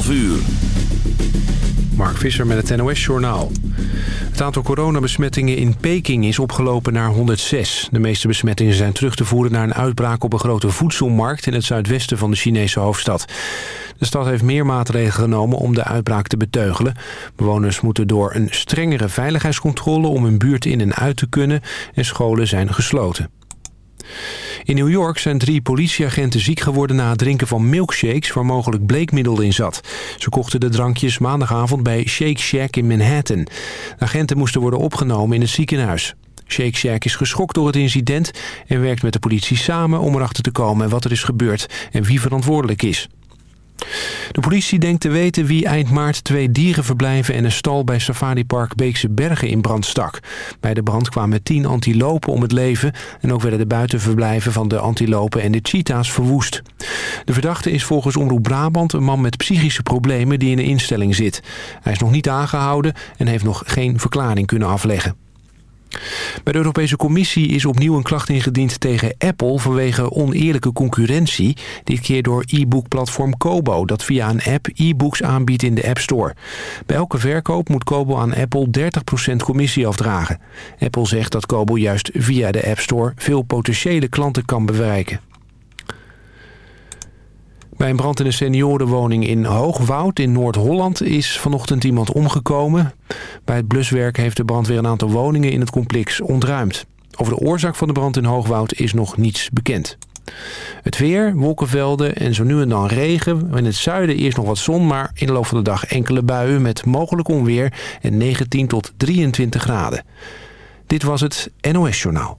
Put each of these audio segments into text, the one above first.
12 uur. Mark Visser met het NOS-journaal. Het aantal coronabesmettingen in Peking is opgelopen naar 106. De meeste besmettingen zijn terug te voeren naar een uitbraak op een grote voedselmarkt... in het zuidwesten van de Chinese hoofdstad. De stad heeft meer maatregelen genomen om de uitbraak te beteugelen. Bewoners moeten door een strengere veiligheidscontrole om hun buurt in en uit te kunnen... en scholen zijn gesloten. In New York zijn drie politieagenten ziek geworden na het drinken van milkshakes waar mogelijk bleekmiddel in zat. Ze kochten de drankjes maandagavond bij Shake Shack in Manhattan. De agenten moesten worden opgenomen in het ziekenhuis. Shake Shack is geschokt door het incident en werkt met de politie samen om erachter te komen wat er is gebeurd en wie verantwoordelijk is. De politie denkt te weten wie eind maart twee dierenverblijven en een stal bij safaripark Beekse Bergen in brand stak. Bij de brand kwamen tien antilopen om het leven en ook werden de buitenverblijven van de antilopen en de cheetahs verwoest. De verdachte is volgens Omroep Brabant een man met psychische problemen die in een instelling zit. Hij is nog niet aangehouden en heeft nog geen verklaring kunnen afleggen. Bij de Europese Commissie is opnieuw een klacht ingediend tegen Apple vanwege oneerlijke concurrentie. Dit keer door e-book-platform Kobo, dat via een app e-books aanbiedt in de App Store. Bij elke verkoop moet Kobo aan Apple 30% commissie afdragen. Apple zegt dat Kobo juist via de App Store veel potentiële klanten kan bereiken. Bij een brand in een seniorenwoning in Hoogwoud in Noord-Holland is vanochtend iemand omgekomen. Bij het bluswerk heeft de brandweer een aantal woningen in het complex ontruimd. Over de oorzaak van de brand in Hoogwoud is nog niets bekend. Het weer, wolkenvelden en zo nu en dan regen. In het zuiden eerst nog wat zon, maar in de loop van de dag enkele buien met mogelijk onweer en 19 tot 23 graden. Dit was het NOS Journaal.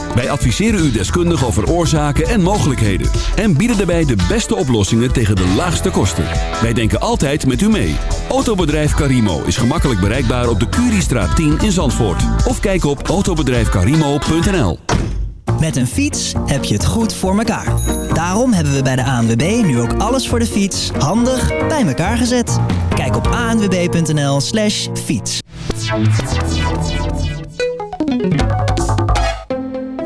Wij adviseren u deskundig over oorzaken en mogelijkheden. En bieden daarbij de beste oplossingen tegen de laagste kosten. Wij denken altijd met u mee. Autobedrijf Carimo is gemakkelijk bereikbaar op de Curiestraat 10 in Zandvoort. Of kijk op autobedrijfcarimo.nl Met een fiets heb je het goed voor elkaar. Daarom hebben we bij de ANWB nu ook alles voor de fiets handig bij elkaar gezet. Kijk op anwb.nl slash fiets.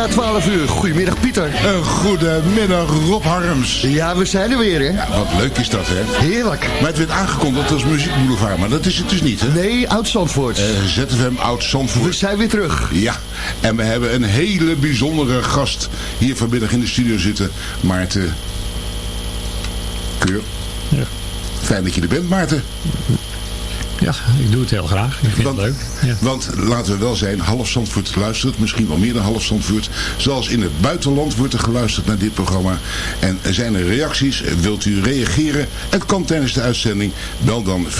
Na 12 uur. Goedemiddag, Pieter. Een goedemiddag, Rob Harms. Ja, we zijn er weer, hè? Ja, wat leuk is dat, hè? Heerlijk. Maar het werd aangekondigd als muziekboulevard, maar dat is het dus niet, hè? Nee, Oud-Zandvoort. Uh, ZFM we Oud-Zandvoort. zijn weer terug. Ja, en we hebben een hele bijzondere gast hier vanmiddag in de studio zitten. Maarten Keur. Ja. Fijn dat je er bent, Maarten. Ja, ik doe het heel graag. Ik vind want, het leuk. Ja. Want laten we wel zijn, half Zandvoort luistert, misschien wel meer dan half Zandvoort. Zelfs in het buitenland wordt er geluisterd naar dit programma. En zijn er reacties, wilt u reageren? Het kan tijdens de uitzending. Bel dan 5730393.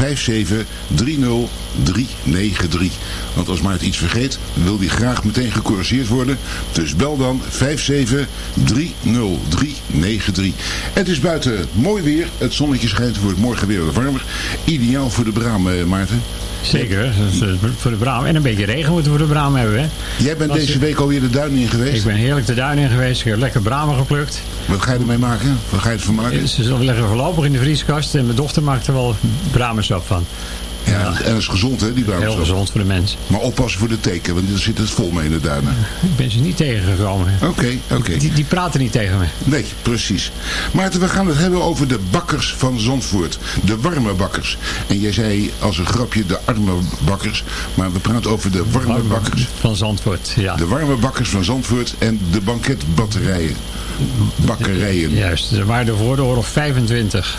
Want als Maarten iets vergeet, wil die graag meteen gecorrigeerd worden. Dus bel dan 5730393. Het is buiten mooi weer. Het zonnetje schijnt, het wordt morgen weer wat warmer. Ideaal voor de bramen, Maarten. Zeker, is voor de braam. En een beetje regen moeten we voor de braam hebben. Hè? Jij bent deze week alweer de duin in geweest. Ik ben heerlijk de duin in geweest. Ik heb lekker bramen geplukt. Wat ga je ermee maken? Wat ga je ervan maken? Ze liggen voorlopig in de vrieskast. En mijn dochter maakt er wel bramensap van. Ja, en dat is gezond, hè, die Heel gezond voor de mens. Maar oppassen voor de teken, want daar zit het vol mee in de duinen. Ik ben ze niet tegengekomen. Oké, oké. Die, die praten niet tegen me. Nee, precies. Maarten, we gaan het hebben over de bakkers van Zandvoort. De warme bakkers. En jij zei als een grapje de arme bakkers. Maar we praten over de warme bakkers. Van Zandvoort, ja. De warme bakkers van Zandvoort en de banketbatterijen. Bakkerijen. Juist, er waren er voor de oorlog 25.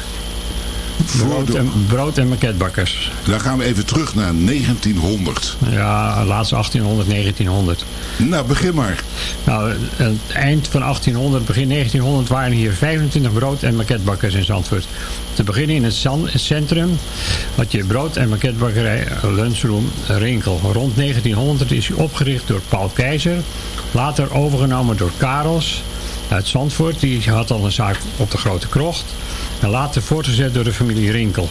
Brood en, brood en maquetbakkers. Dan gaan we even terug naar 1900. Ja, laatst 1800, 1900. Nou, begin maar. Nou, het eind van 1800, begin 1900 waren hier 25 brood- en maquetbakkers in Zandvoort. Te beginnen in het centrum had je brood- en maquetbakkerij Lunchroom Rinkel. Rond 1900 is hij opgericht door Paul Keizer. Later overgenomen door Karels uit Zandvoort. Die had al een zaak op de Grote Krocht. En later voortgezet door de familie Rinkel.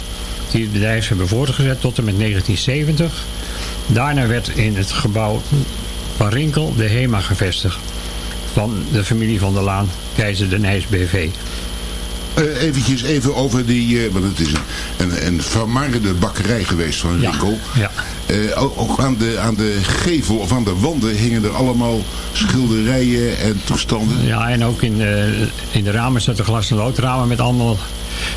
Die het bedrijf hebben voortgezet tot en met 1970. Daarna werd in het gebouw van Rinkel de HEMA gevestigd. Van de familie van der Laan, Keizer de Nijs BV. Eh eventjes even over die, eh, want het is een, een, een vermaarde bakkerij geweest van Ja, Rinkel. ja. Eh, ook ook aan, de, aan de gevel of aan de wanden hingen er allemaal schilderijen en toestanden. Ja, en ook in de, in de ramen zaten glas- en loodramen met allemaal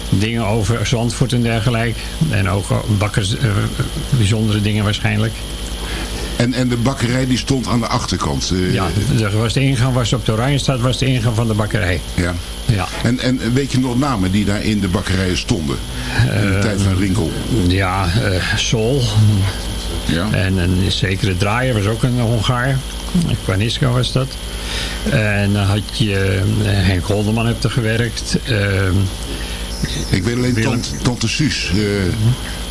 dingen over Zandvoort en dergelijke. En ook bakkers, bijzondere dingen waarschijnlijk. En, en de bakkerij die stond aan de achterkant. eh, Ja, er was de ingang was op de Oranjestad was de ingang van de bakkerij. ja. Ja, En, en weet je nog namen die daar in de bakkerijen stonden? In de tijd van Rinkel. ja eh, Sol Ja. en een zekere draaier was ook een Hongaar. Kwaniska was dat. En dan had je eh, Henk Holderman heeft er gewerkt. Ik weet alleen Willem. tante, tante Suus.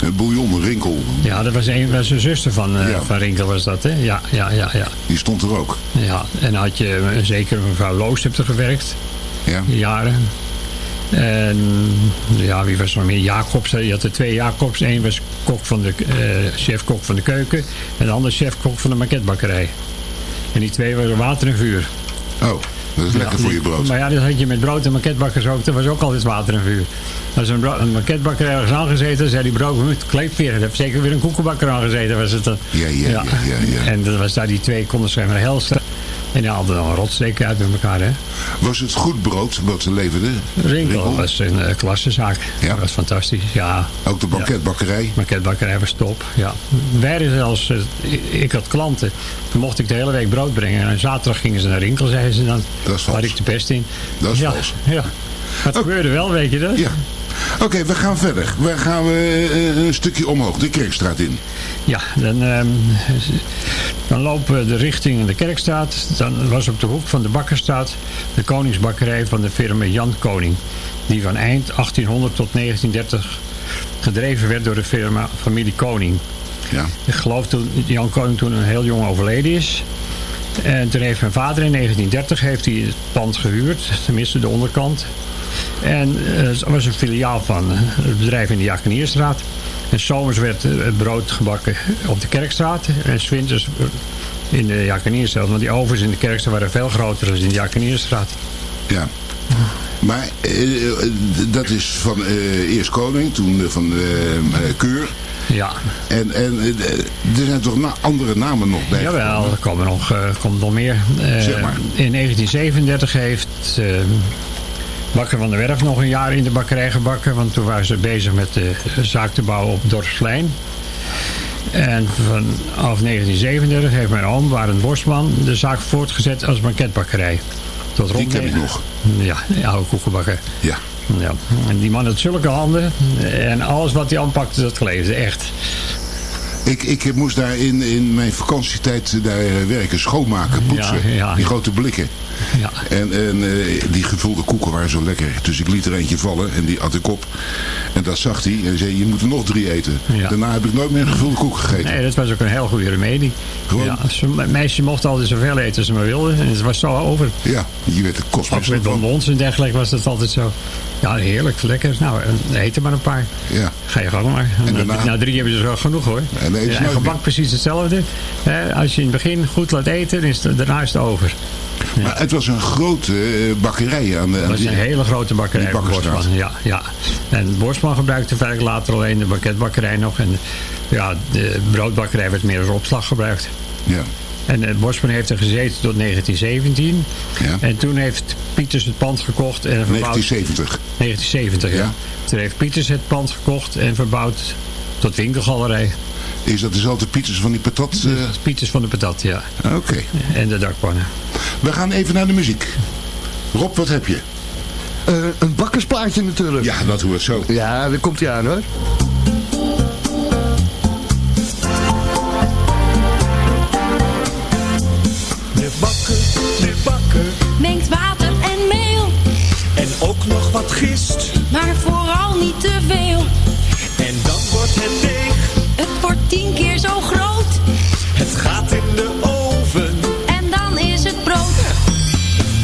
eh Bouillon, Rinkel. ja, dat was een, was een zuster van, eh, Ja. van Rinkel was dat, hè? Ja, ja, ja, ja. Die stond er ook. Ja, en dan had je een zekere mevrouw Loos heeft er gewerkt, Ja. jaren. En ja, wie was er nog meer? Jacobs, hè. je had er twee Jacobs. Eén was kok van de, eh chef-kok van de keuken en de andere chef-kok van de maquetbakkerij. En die twee waren water en vuur. Oh, dat is lekker voor je brood. Maar ja, dat had je met brood en maquetbakkers ook. Er was ook altijd water en vuur. Als een, een maquetbakker ergens aangezeten, zei die brood moet kleefveer. Er heeft zeker weer een koekenbakker aangezeten, was het dan. Ja, ja, ja, ja, ja. En dat was daar die twee konden ze maar helsten. En die hadden dan een rotsteken uit met elkaar, hè. Was het goed brood wat ze leverden? Rinkel was een uh, klassezaak. Ja. Dat was fantastisch, ja. Ook de banketbakkerij? Maquetbakkerij was top, ja. Wij zelfs, eh, ik, had klanten. Dan mocht ik de hele week brood brengen. En zaterdag gingen ze naar Rinkel, zeiden ze dan. Dat is vals. Had ik de pest in. Dat is ja, vals. Ja. Maar het gebeurde wel, weet je dat? Ja. Oké, we gaan verder. We gaan we, eh, een stukje omhoog, de Kerkstraat in. Ja, dan, ehm, dan lopen we de richting de Kerkstraat. Dan was op de hoek van de Bakkerstraat de koningsbakkerij van de firma Jan Koning. Die van eind 1800 tot 1930 gedreven werd door de firma familie Koning. Ja. Ik geloof toen Jan Koning toen een heel jong overleden is. En toen heeft mijn vader in 1930 heeft hij het pand gehuurd. Tenminste de onderkant. En eh, het was een filiaal van het bedrijf in de Jakenierstraat. En zomers werd eh, het brood gebakken op de Kerkstraat. En 's winters eh, in de Jakenierstraat. Want die ovens in de Kerkstraat waren veel groter dan in de Jakenierstraat. Ja. Maar eh, eh, dat is van eh, eerst Koning, toen eh, van eh, eh, Keur. Ja. En, en eh, er zijn toch na andere namen nog bij? Jawel, er komen nog, eh, komt nog meer. Eh, Zeg maar. In 1937 heeft eh, Bakker van der Werf nog een jaar in de bakkerij gebakken. Want toen waren ze bezig met de zaak te bouwen op Dorpsplein. En vanaf 1937 heeft mijn oom, Warend Bosman, de zaak voortgezet als banketbakkerij. Tot Die rond ken ik nog. Ja, de oude koekenbakker. Ja. Ja. En die man had zulke handen. En alles wat hij aanpakte, dat kleefde. Echt. Ik, ik moest daar in, in mijn vakantietijd daar eh, werken, schoonmaken, poetsen. Ja, ja. Die grote blikken. Ja. En, en eh, die gevulde koeken waren zo lekker. Dus ik liet er eentje vallen en die at ik op. En dat zag hij en zei, je moet er nog drie eten. Ja. Daarna heb ik nooit meer een gevulde koek gegeten. Nee, dat was ook een heel goede remedie. Gewoon- Ja, ze- meisje mocht altijd zoveel eten als ze maar wilde. En het was zo over. Ja, je werd er Ook kostbaar met van. bonbons en dergelijke was dat altijd zo. Ja, heerlijk, lekker. Nou, eh, eet er maar een paar. Ja. Ga je gang maar. En Nou, daarna- nou, drie hebben ze wel genoeg hoor. En eten ze Ja, gebak precies hetzelfde. Hè, als je in het begin goed laat eten, dan is het, daarna is het over. Maar het was een grote eh, bakkerij aan de... is die- een hele grote bakkerij van. Borsman. Ja, ja. En Borsman gebruikte vaak later alleen de banketbakkerij nog. En ja, de broodbakkerij werd meer als opslag gebruikt. Ja. En uh, Bosman heeft er gezeten tot 1917. Ja. En toen heeft Pieters het pand gekocht en verbouwd... 1970. 1970, ja. Ja. Toen heeft Pieters het pand gekocht en verbouwd tot winkelgalerij. Is dat dezelfde pizzas van die patat? eh? Pieters van de patat, ja. Oké. En de dakpannen. We gaan even naar de muziek. Rob, wat heb je? Eh, een bakkersplaatje natuurlijk. Ja, dat hoort zo. Ja, daar komt hij aan hoor. De bakker, de bakker Mengt water en meel, en ook nog wat gist. maar vooral niet te veel. En dan wordt het wordt tien keer zo groot het gaat in de oven. en dan is het brood.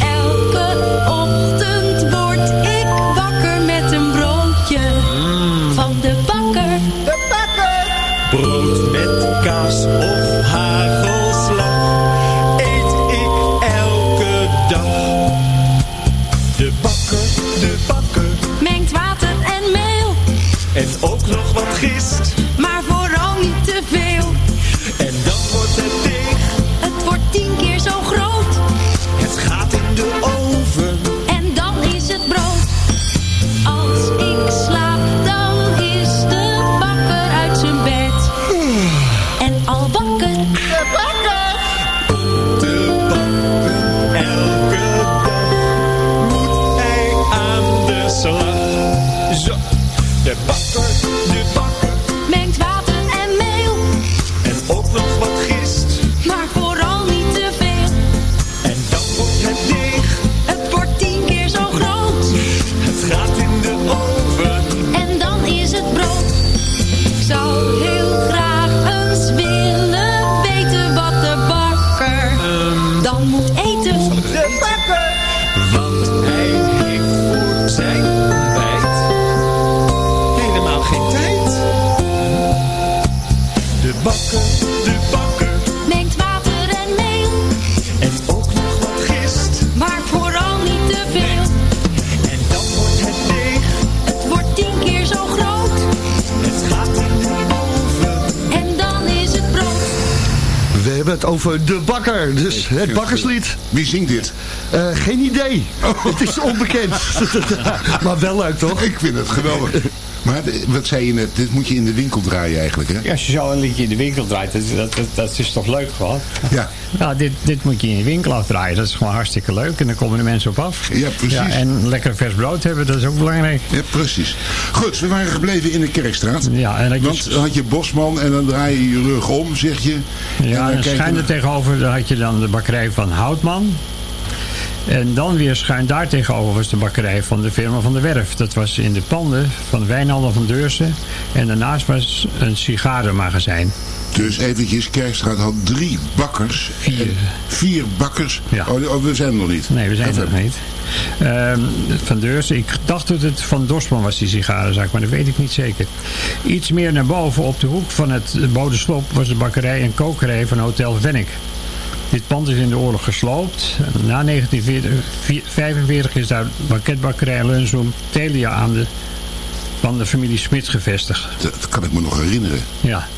Elke ochtend word ik wakker met een broodje van de bakker. Brood met kaas of hagelslag eet ik elke dag. De bakker, de bakker Mengt water en meel, en ook nog wat gist. Gaat in de oven. en dan is het brood. Ik zou heel graag eens willen weten wat de bakker dan moet eten. De bakker, want hij heeft voor zijn ontbijt helemaal geen tijd. De bakker het over de bakker, dus het bakkerslied. Wie zingt dit? Eh, geen idee. Het is onbekend. maar wel leuk toch? Ik vind het geweldig. Maar de- wat zei je net, dit moet je in de winkel draaien eigenlijk, hè? Ja, als je zo een liedje in de winkel draait, dat, dat, dat, dat is toch leuk gewoon? Ja. Ja, dit, dit moet je in de winkel afdraaien. Dat is gewoon hartstikke leuk. En dan komen de mensen op af. Ja, precies. Ja, en lekker vers brood hebben, dat is ook belangrijk. Ja, precies. Goed, we waren gebleven in de Kerkstraat. Ja, en je- Want dan had je Bosman en dan draai je je rug om, zeg je. Ja, dan en schuin er tegenover daar had je dan de bakkerij van Houtman. En dan weer schuin daar tegenover was de bakkerij van de firma van de Werf. Dat was in de panden van Wijnhandel van Deursen. En daarnaast was een sigarenmagazijn. Dus eventjes, Kerkstraat had drie bakkers. Vier. Bakkers. Ja. Oh, oh, we zijn er nog niet. Nee, we zijn er nog niet. Ehm, van Deursen, ik dacht dat het van Dorsman was, die sigarenzaak, maar dat weet ik niet zeker. Iets meer naar boven, op de hoek van het Bodeslop, was de bakkerij en kokerij van Hotel Vennik. Dit pand is in de oorlog gesloopt. Na 1945 is daar banketbakkerij lunchroom Telia aan de van de familie Smit gevestigd. Dat, kan ik me nog herinneren. Ja.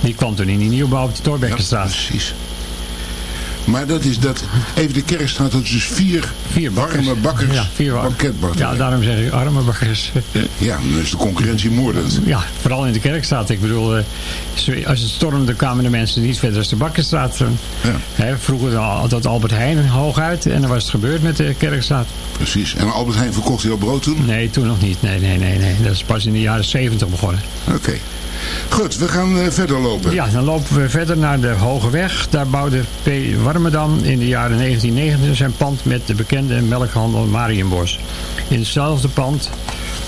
Die kwam toen in die nieuwbouw op de Torbekkenstraat. precies. Maar dat is dat, even de kerkstraat, dat is dus vier, Vier bakkers. warme bakkers, Ja, vier. Ja, daarom zeg ik arme bakkers. Ja, dan is de concurrentie moordend. Ja, vooral in de Kerkstraat. Ik bedoel, eh, als het stormde kwamen de mensen niet verder als de Bakkerstraat. Ja. Hè, vroeger altijd Albert Heijn hooguit en dan was het gebeurd met de Kerkstraat. Precies. En Albert Heijn verkocht heel brood toen? Nee, toen nog niet. Nee, nee, nee, nee. Dat is pas in de jaren 70 begonnen. Oké. Goed, we gaan eh, verder lopen. Ja, dan lopen we verder naar de Hoge Weg. Daar bouwde P. Warmerdam in de jaren 1990 zijn pand met de bekende melkhandel Marienbos. In hetzelfde pand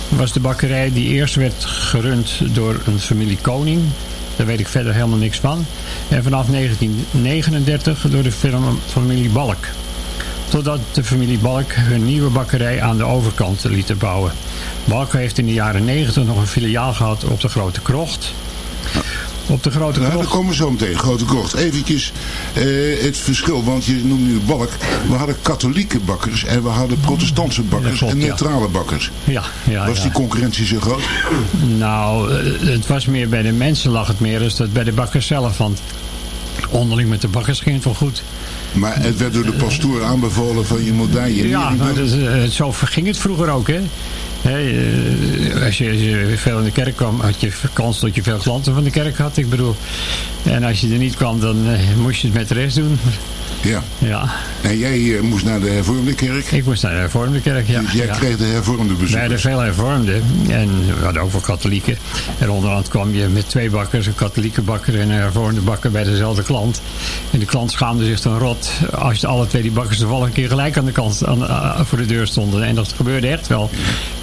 was de bakkerij die eerst werd gerund door een familie Koning. Daar weet ik verder helemaal niks van. En vanaf 1939 door de familie Balk. Totdat de familie Balk hun nieuwe bakkerij aan de overkant liet bouwen. Balk heeft in de jaren 90 nog een filiaal gehad op de Grote Krocht. Op de Grote Nou, Krocht... daar komen we zo meteen. Grote kocht. Eventjes eh, het verschil, want je noemt nu balk. We hadden katholieke bakkers en we hadden protestantse bakkers klopt, en ja. neutrale bakkers. Ja, ja, Was ja. die concurrentie zo groot? Nou, eh, het was meer bij de mensen lag het meer dan dat bij de bakkers zelf. Want onderling met de bakkers ging het wel goed. Maar het werd door de pastoor aanbevolen van je moet daar je Ja, maar dat, eh, zo ging het vroeger ook, hè. Hè, eh, als, je, als je veel in de kerk kwam, had je kans dat je veel klanten van de kerk had. Ik bedoel, en als je er niet kwam, dan eh, moest je het met de rest doen. Ja. Ja, En jij eh, moest naar de hervormde kerk. ik moest naar de hervormde kerk, ja. dus jij ja. kreeg de hervormde We hadden bezoekers. veel hervormden en we hadden ook wel katholieken. En onderhand kwam je met twee bakkers, een katholieke bakker en een hervormde bakker bij dezelfde klant. En de klant schaamde zich dan rot als alle twee die bakkers toevallig een keer gelijk aan de kant aan, voor de deur stonden. En dat gebeurde echt wel.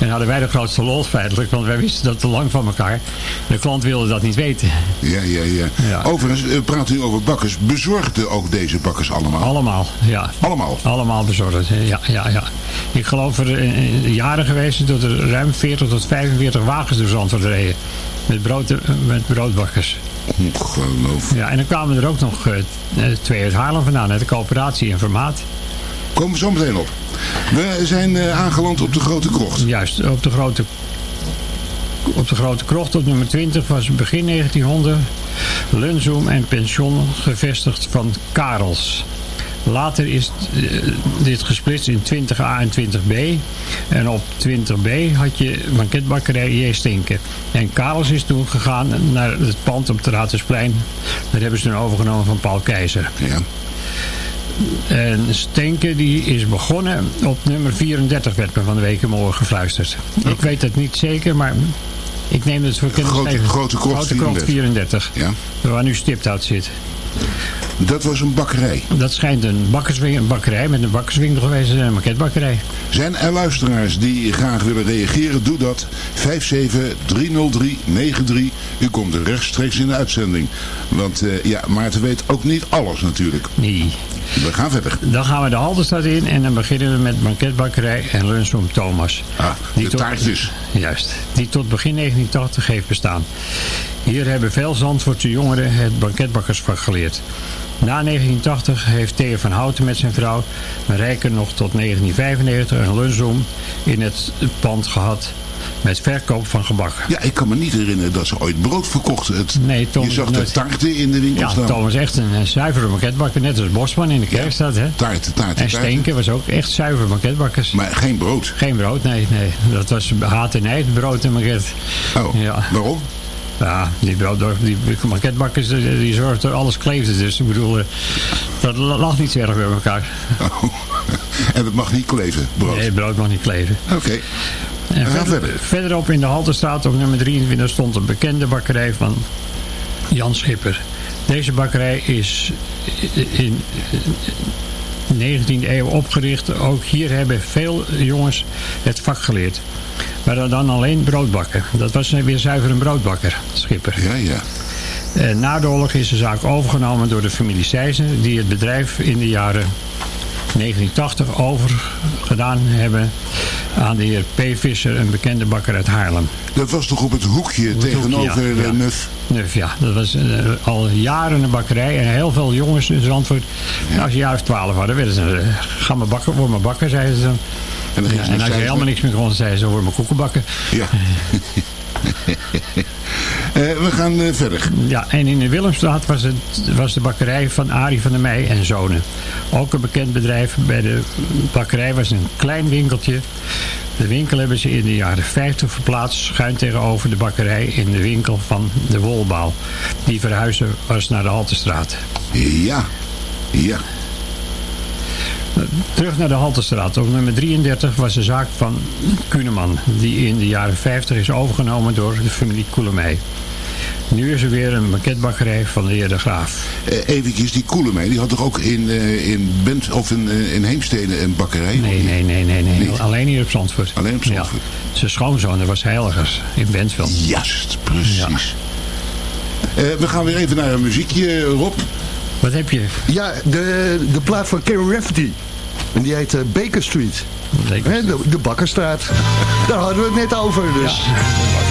En hadden wij de grootste lol feitelijk, want wij wisten dat te lang van elkaar. De klant wilde dat niet weten. Ja, ja, ja. Ja. Overigens, eh, praat u over bakkers. Bezorgden ook deze bakkers allemaal? Allemaal, ja. Allemaal? Allemaal bezorgd, ja, ja, ja. Ik geloof er eh, eh, jaren geweest dat er ruim 40 tot 45 wagens door Zandvoort reden. Met, brood, eh, met broodbakkers. Ongelooflijk. Ja, en dan kwamen er ook nog eh, eh, twee uit Haarlem vandaan, hè, de coöperatie en Vermaat. Komen we zo meteen op. We zijn eh, aangeland op de Grote Krocht. Juist, op de grote, op de grote krocht op nummer 20 was begin 1900 lunchroom en pension gevestigd van Karels. Later is eh, dit gesplitst in 20A en 20B. En op 20B had je banketbakkerij J. Stinken. En Karels is toen gegaan naar het pand op het Raadhuisplein. Dat hebben ze toen overgenomen van Paul Keizer. Ja. En Stenke die is begonnen op nummer 34 werd me van de week in mijn oor gefluisterd. Ik weet het niet zeker, maar ik neem het voor kennis. Grote-. Grote Krocht Grote Krocht 34. Ja. Waar nu Stipthout zit. Dat was een bakkerij. Dat schijnt een, bakkerswing, een bakkerij met een bakkerswinkel geweest en een maketbakkerij. Zijn er luisteraars die graag willen reageren? Doe dat. 5730393. U komt rechtstreeks in de uitzending. Want eh, ja, Maarten weet ook niet alles natuurlijk. Nee. We gaan verder. Dan gaan we de Halterstad in en dan beginnen we met banketbakkerij en lunchroom Thomas. Ah, de tot- taartjes. Juist, die tot begin 1980 heeft bestaan. Hier hebben veel Zandvoortse jongeren het banketbakkersvak geleerd. Na 1980 heeft Theo van Houten met zijn vrouw Rijker nog tot 1995 een lunchroom in het pand gehad met verkoop van gebak. Ja, ik kan me niet herinneren dat ze ooit brood verkochten. Het, Nee, Thomas je zag de taarten in de winkel Ja, staan. Thomas echt een, een zuivere banketbakker, net als Bosman in de Kerkstad. Hè? Taarten, taarten, En. Steenke was ook echt zuiver banketbakkers. Maar geen brood. Geen brood, nee, nee. Dat was haat en nijd, brood en maket. Oh, Ja. waarom? Ja, die, brood, die maquetbakkers die, die zorgden dat alles kleefde. Dus ik bedoel, eh, dat lag niet zo erg bij elkaar. Oh. en het mag niet kleven, brood. Nee, brood mag niet kleven. Oké. En We gaan verder. Verderop in de Halterstraat op nummer 23 stond een bekende bakkerij van Jan Schipper. Deze bakkerij is in de 19e eeuw opgericht. Ook hier hebben veel jongens het vak geleerd. Maar dan alleen broodbakken. Dat was weer zuiver een broodbakker, Schipper. Ja, ja. En na de oorlog is de zaak overgenomen door de familie Sijzen, die het bedrijf in de jaren 1980 overgedaan hebben aan de heer P. Visser, een bekende bakker uit Haarlem. Dat was toch op het hoekje het tegenover hoekje, ja, eh, ja. Nuf? Nuf, ja. Dat was eh, al jaren een bakkerij. En heel veel jongens in Zandvoort, als je jaar of twaalf hadden, werden ze, eh, ga maar bakken, word maar bakker, zeiden ze dan. En, dan ze als je helemaal niks meer kon, zeiden ze, word maar koeken bakken. Ja. Eh, we gaan eh, verder. Ja, en in de Willemstraat was, het, was de bakkerij van Arie van der Meij en Zonen. Ook een bekend bedrijf. Bij de bakkerij was een klein winkeltje. De winkel hebben ze in de jaren 50 verplaatst, schuin tegenover de bakkerij in de winkel van de Wolbouw. Die verhuizen was naar de Haltestraat. Ja. Ja. Terug naar de Haltestraat. Op nummer 33 was de zaak van Kuneman, die in de jaren 50 is overgenomen door de familie Koelemij. Nu is er weer een maquetbakkerij van de heer De Graaf. Eh, eventjes, die Koelemij, die had toch ook in, eh, in Bent of in, eh, in Heemstede een bakkerij? Nee, nee, nee, nee, nee. Niet? Alleen hier op Zandvoort. Alleen op Zandvoort. Ja. Zijn schoonzoon, dat was Heiligers in Bentveld. Juist, precies. Eh, we gaan weer even naar een muziekje, Rob. Wat heb je? Ja, de, de plaat van Karen Rafferty. En die heet eh, Baker Street. Baker Hè, de, de Bakkerstraat. Daar hadden we het net over. Dus. Winding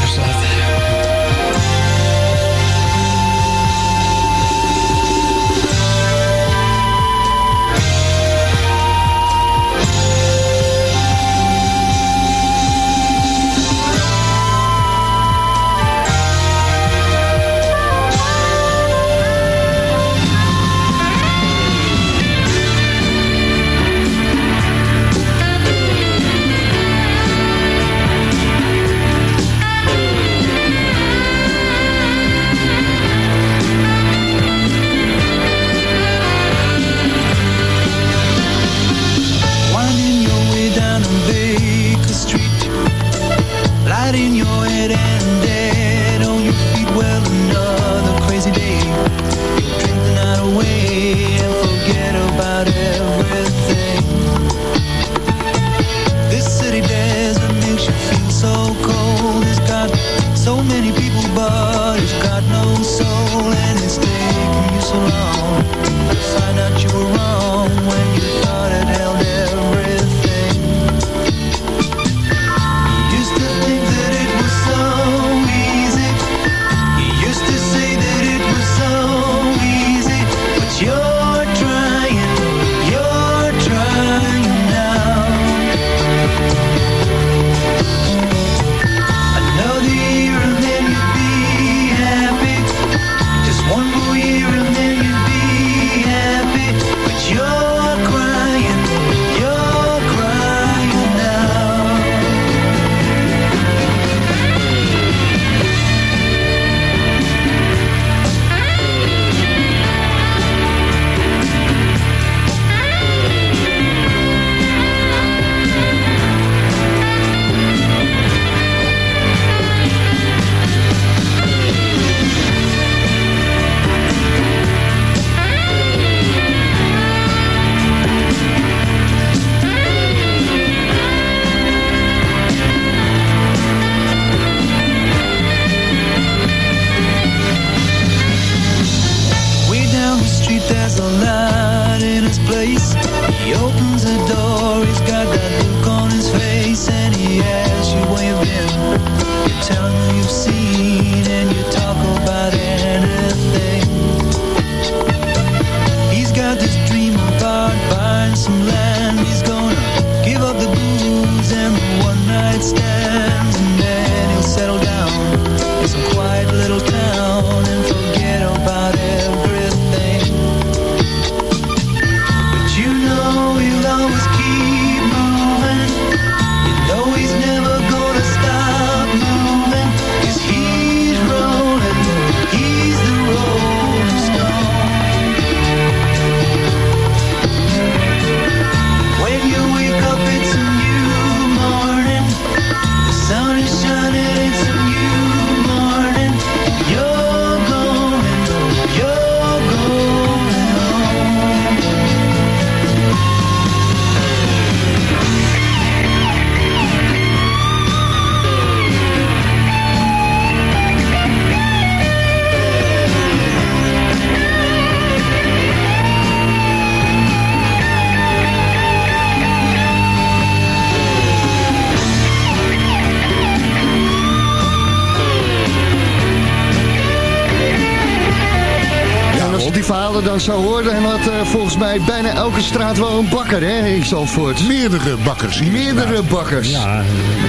verhalen dan zo hoorde... dan had eh, volgens mij bijna elke straat wel een bakker, hè, in Zandvoort. Meerdere bakkers. Meerdere bakkers. Ja,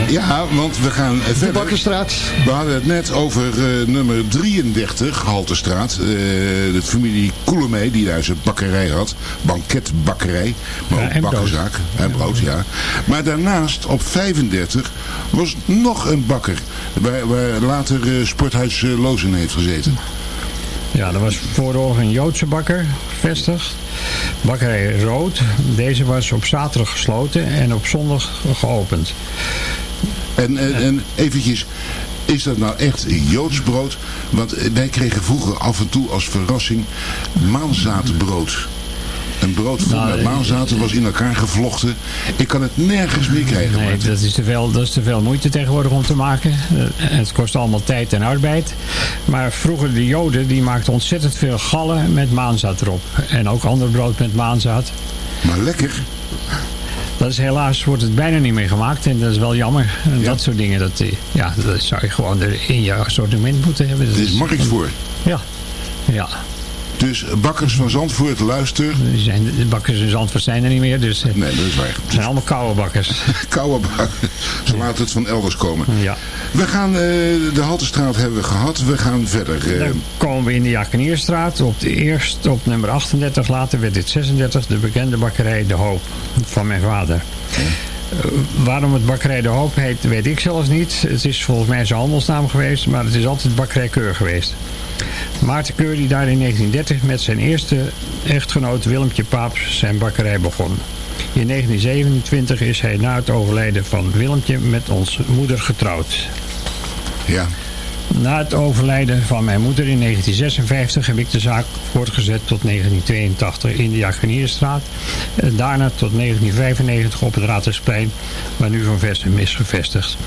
Ja, want we gaan eh, De verder. Bakkerstraat. We hadden het net over eh, nummer 33, Haltestraat. Eh, de familie Koelemee, die daar zijn bakkerij had. Banketbakkerij, maar Ja, ook en brood. bakkerzaak. En brood, ja. Maar daarnaast, op 35, was nog een bakker. Waar, waar later eh, Sporthuis Lozen heeft gezeten. Ja, er was voor de oorlog een Joodse bakker gevestigd. Bakkerij Rood. Deze was op zaterdag gesloten en op zondag geopend. En, en, en eventjes, is dat nou echt Joods brood? Want wij kregen vroeger af en toe als verrassing maanzaadbrood. Een brood vol Nou, met eh, maanzaad was in elkaar gevlochten. Ik kan het nergens meer krijgen. Nee, dat is, te veel, dat is te veel moeite tegenwoordig om te maken. Eh, Het kost allemaal tijd en arbeid. Maar vroeger de Joden die maakten ontzettend veel gallen met maanzaad erop. En ook ander brood met maanzaad. Maar lekker. Dat is helaas, wordt het bijna niet meer gemaakt. En dat is wel jammer. En Ja. dat soort dingen, dat, eh, ja, dat zou je gewoon er in je assortiment moeten hebben. Er is markt voor. Ja, ja. Dus bakkers van Zandvoort, luister. Zijn, de bakkers in Zandvoort zijn er niet meer. Dus eh, Nee, dat is waar. het zijn allemaal koude bakkers. Koude bakken. Ze laten het van elders komen. Ja. We gaan, eh, de Haltestraat hebben we gehad. We gaan verder. eh, Dan komen we in de Jakenierstraat. Op, de eerst, op nummer 38, later werd dit 36, de bekende bakkerij De Hoop van mijn vader. Eh, waarom het bakkerij De Hoop heet, weet ik zelfs niet. Het is volgens mij zijn handelsnaam geweest, maar het is altijd bakkerij Keur geweest. Maarten Keur die daar in 1930 met zijn eerste echtgenoot Willemtje Paaps zijn bakkerij begon. In 1927 is hij na het overlijden van Willemtje met onze moeder getrouwd. ja. Na het overlijden van mijn moeder in 1956 heb ik de zaak voortgezet tot 1982 in de Jagenierstraat. En daarna tot 1995 op het Raadhuisplein, waar nu Van Vestem is gevestigd.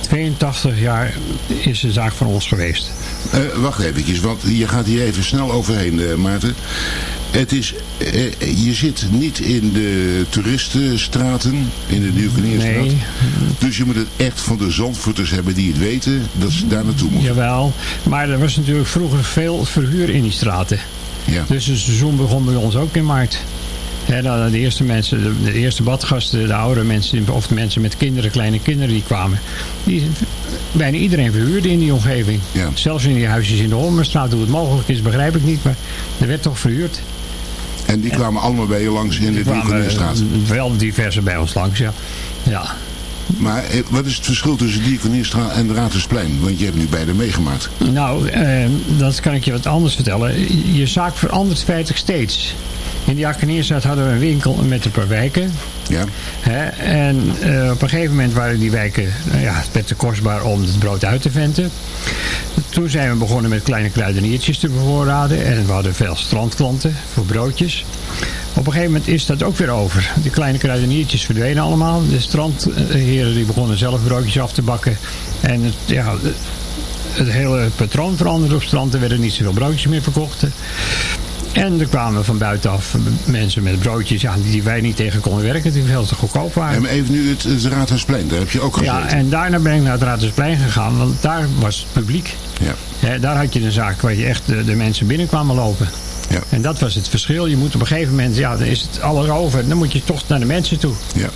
82 jaar is de zaak van ons geweest. Eh, wacht eventjes, want je gaat hier even snel overheen, eh, Maarten. Het is, eh, je zit niet in de toeristenstraten, in de Nieuwkenierstraat. Nee. Dus je moet het echt van de Zandvoorters hebben die het weten, dat ze daar naartoe moeten. Jawel, maar er was natuurlijk vroeger veel verhuur in die straten. Ja. Dus het seizoen begon bij ons ook in maart. Dan de eerste mensen, de, de eerste badgasten, de oudere mensen, of de mensen met kinderen, kleine kinderen die kwamen. Die, bijna iedereen verhuurde in die omgeving. Ja. Zelfs in die huisjes in de Holmenstraat, hoe het mogelijk is, begrijp ik niet. Maar er werd toch verhuurd. En die kwamen allemaal bij je langs in de Nieuwkenierstraat. eh, wel diverse bij ons langs, ja. Ja, Maar eh, wat is het verschil tussen Dierkenierstraat en de Raadhuisplein? Want je hebt nu beide meegemaakt. Nou, eh, dat kan ik je wat anders vertellen. Je zaak verandert feitelijk steeds. In de Jakenierstraat hadden we een winkel met een paar wijken. Ja? Hè? En eh, op een gegeven moment waren die wijken nou ja, het werd te kostbaar om het brood uit te venten. Toen zijn we begonnen met kleine kruideniertjes te bevoorraden. En we hadden veel strandklanten voor broodjes. Op een gegeven moment is dat ook weer over. Die kleine kruideniertjes verdwenen allemaal. De strandheren die begonnen zelf broodjes af te bakken. En het, ja, het hele patroon veranderde op strand. Er werden niet zoveel broodjes meer verkocht. En er kwamen van buitenaf mensen met broodjes ja, die wij niet tegen konden werken. Die veel te goedkoop waren. En even nu het, het Raadhuisplein, daar heb je ook gezeten. Ja, en daarna ben ik naar het Raadhuisplein gegaan, want daar was het publiek. Ja. Daar had je een zaak waar je echt de, de mensen binnenkwamen lopen. Ja. En dat was het verschil. Je moet op een gegeven moment, ja, dan is het alles over. Dan moet je toch naar de mensen toe. Ja.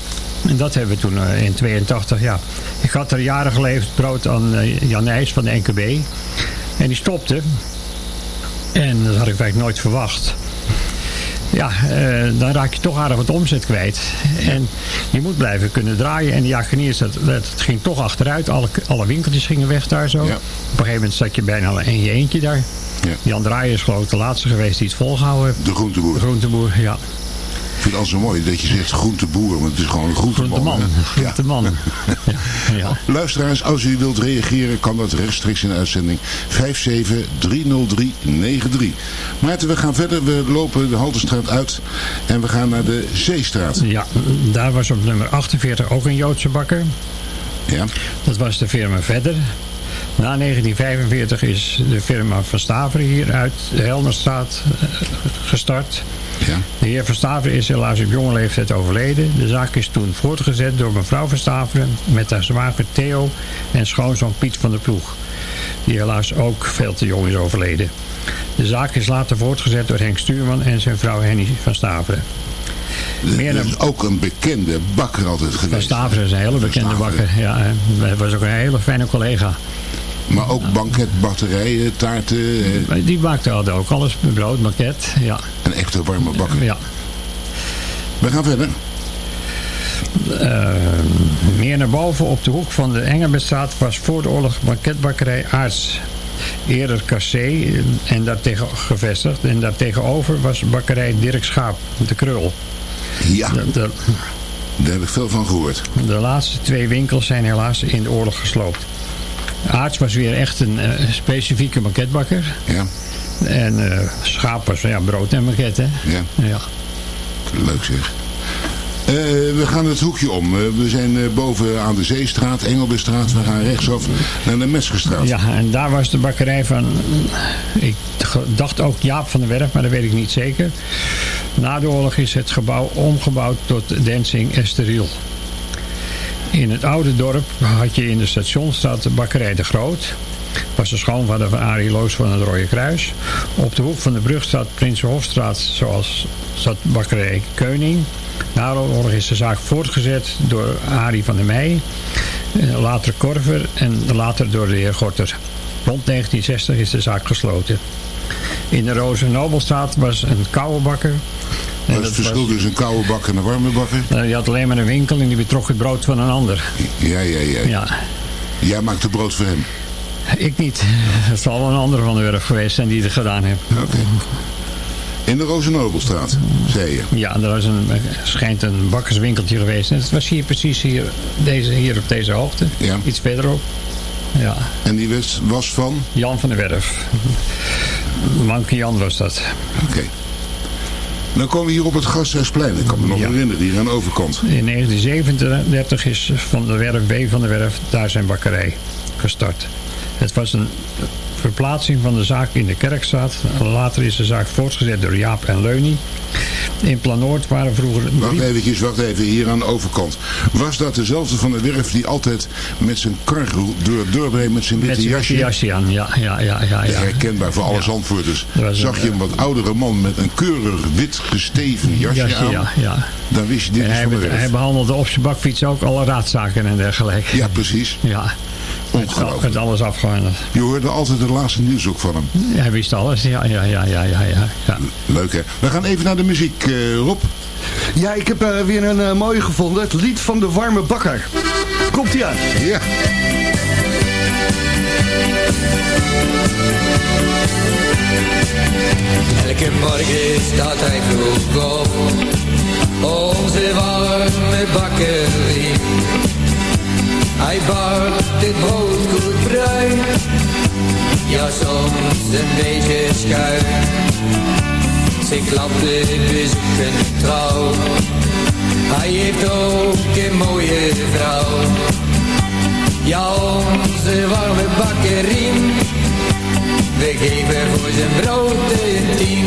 En dat hebben we toen eh, in 82, ja. Ik had er jaren geleverd brood aan eh, Jan Nijs van de NKB. En die stopte. En dat had ik eigenlijk nooit verwacht. Ja, eh, dan raak je toch aardig wat omzet kwijt. En je moet blijven kunnen draaien. En de Jageniers, dat, dat ging toch achteruit. Alle, alle winkeltjes gingen weg daar zo. Ja. Op een gegeven moment zat je bijna in je eentje daar. Ja. Jan Draaier is geloof ik de laatste geweest die het volgehouden heeft. De groenteboer. De groenteboer, ja. Ik vind het altijd zo mooi dat je zegt groenteboer, want het is gewoon een groenteman. Groenteman. hè? Ja. Groenteman. Ja. ja. Luisteraars, als u wilt reageren, kan dat rechtstreeks in de uitzending 5730393. Maarten, we gaan verder. We lopen de Haltestraat uit en we gaan naar de Zeestraat. Ja, daar was op nummer 48 ook een Joodse bakker. Ja, Dat was de firma Verder. Na 1945 is de firma Van Staveren hier uit de Helmerstraat eh, gestart. ja, De heer Van Staveren is helaas op jonge leeftijd overleden. De zaak is toen voortgezet door mevrouw Van Staveren met haar zwager Theo en schoonzoon Piet van der Ploeg. Die helaas ook veel te jong is overleden. De zaak is later voortgezet door Henk Stuurman en zijn vrouw Henny van Staveren. Meer is ook een bekende bakker altijd Van geweest. Staveren is een hele bekende bakker. Ja, hij was ook een hele fijne collega. Maar ook banketbatterijen, taarten. eh, Die maakte altijd ook alles, brood, maquet. Ja. Een echte warme bakker. Ja. We gaan verder. Eh, meer naar boven op de hoek van de Engelbertstraat was voor de oorlog banketbakkerij Aarts. Eerder Cassé en daartegen gevestigd. En daartegenover was bakkerij Dirk Schaap, de Krul. Ja, De, de, daar heb ik veel van gehoord. de laatste twee winkels zijn helaas in de oorlog gesloopt. Aarts was weer echt een eh, specifieke banketbakker. Ja, En eh, Schaap was ja, brood en maquet, hè? ja. Ja. Leuk zeg. Eh, we gaan het hoekje om. We zijn eh, boven aan de Zeestraat, Engelbestraat. We gaan rechtsaf naar de Mesgestraat. Ja, en daar was de bakkerij van, ik dacht ook Jaap van der Werf, maar dat weet ik niet zeker. Na de oorlog is het gebouw omgebouwd tot Dancing Esteriel. In het oude dorp had je in de stationstraat de bakkerij De Groot. Was de schoonvader van Arie Loos van het Rode Kruis. Op de hoek van de brugstraat Prinsenhofstraat zoals zat bakkerij Keuning. Na is de zaak voortgezet door Arie van der Meij. eh, Later Korver en later door de heer Gorter. Rond 1960 is de zaak gesloten. In de Roze Nobelstraat was een kouwenbakker. Is het verschil tussen een koude bakker en een warme bakker? Nou, die had alleen maar een winkel en die betrok het brood van een ander. Ja, ja, ja. Ja, Jij maakt het brood voor hem. ik niet. Het zal wel een ander van de Wurf geweest zijn die het gedaan heeft. In de Rozenobelstraat, zei je. Ja, er was een, schijnt een bakkerswinkeltje geweest. En het was hier precies hier, deze, hier op deze hoogte. Ja. Iets verderop. Ja, En die was, was van? Jan van der Werf. Manke Jan was dat. Oké. Dan komen we hier op het Gasthuisplein. Ik kan me nog Ja. herinneren, hier aan de overkant. In 1937 is van de Werf B van de Werf daar zijn bakkerij gestart. Het was een verplaatsing van de zaak in de Kerkstraat. Later is de zaak voortgezet door Jaap en Leunie. In Planoord waren vroeger... Wacht eventjes, wacht even, hier aan de overkant. Was dat dezelfde van de werf die altijd met zijn kar door met zijn witte jasje? jasje aan, ja, ja, ja, ja. Ja, herkenbaar voor alle zandvoerders. Zag je een wat oudere man met een keurig wit gesteven jasje, aan, ja, ja. dan wist je dit En is hij, van de hij behandelde op zijn bakfiets ook alle raadzaken en dergelijke. Ja, precies. Ja, Ongelooflijk. met alles afgehandeld. Je hoorde altijd de laatste nieuws ook van hem. Hij wist alles, ja, ja, ja, ja, ja, ja. ja. Leuk hè. We gaan even naar de muziek, eh, Rob. Ja, ik heb eh, weer een eh, mooie gevonden. Het lied van de warme bakker. Komt ie aan. Ja. Elke morgen staat hij vroeg op, onze warme bakkerie. Hij bakt het brood goed bruin, ja soms een beetje schuin. Zijn klanten bezoeken trouw, hij heeft ook een mooie vrouw. Ja, onze warme bakkerie we geven voor zijn brood een tien.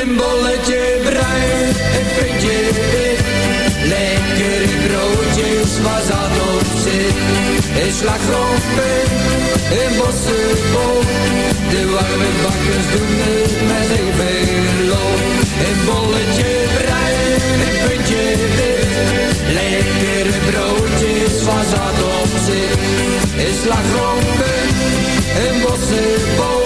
Een bolletje bruin, een puntje wit. Lekkere broodjes waar zat op zit. Een slagroompen, een bossenbol. De warme bakkers doen het met heel veel loon. Een bolletje bruin, een puntje wit. Lekkere broodjes waar zat op zit. Een slagroompen, een bossenbol.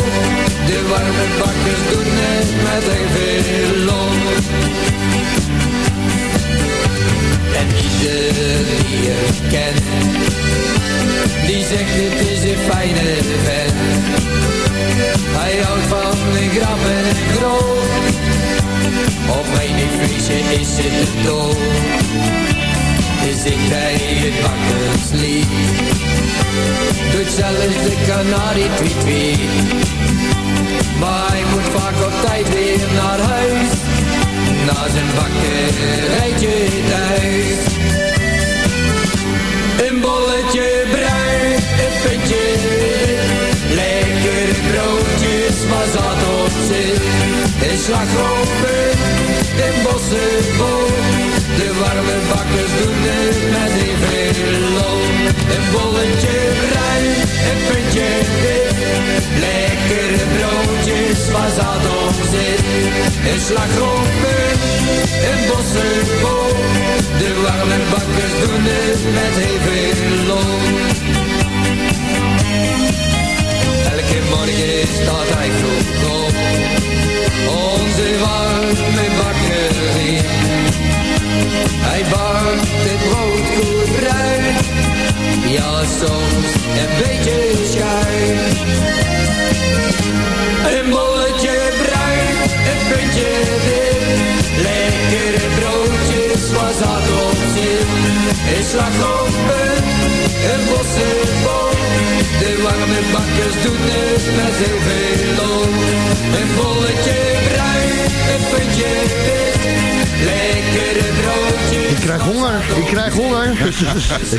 Krijg honger.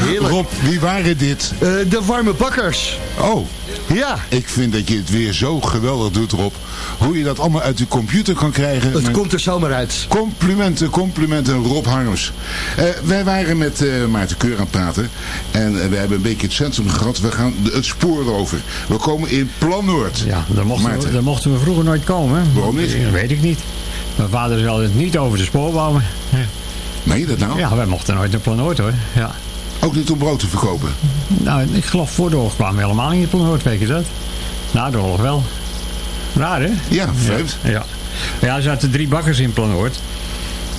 Heerlijk. Rob, wie waren dit? Eh, de warme bakkers. Oh, Ja, ik vind dat je het weer zo geweldig doet, Rob. Hoe je dat allemaal uit de computer kan krijgen. het komt er zomaar uit. Complimenten, complimenten Rob Harms. Eh, wij waren met eh, Maarten Keur aan het praten. En we hebben een beetje het centrum gehad. We gaan het spoor over. We komen in Plan Noord. Ja, daar mochten, we, daar mochten we vroeger nooit komen. Waarom niet? Dat weet ik niet. Mijn vader zal het niet over de spoor bouwen. Meen je dat nou? Ja, wij mochten nooit naar Planoord hoor. Ja. Ook niet om brood te verkopen. Nou, ik geloof voor de oorlog kwamen we helemaal niet in Planoord, weet je dat? Na de oorlog wel. Raar hè? Ja, vreemd. Ja, ja. ja er zaten drie bakkers in Planoord.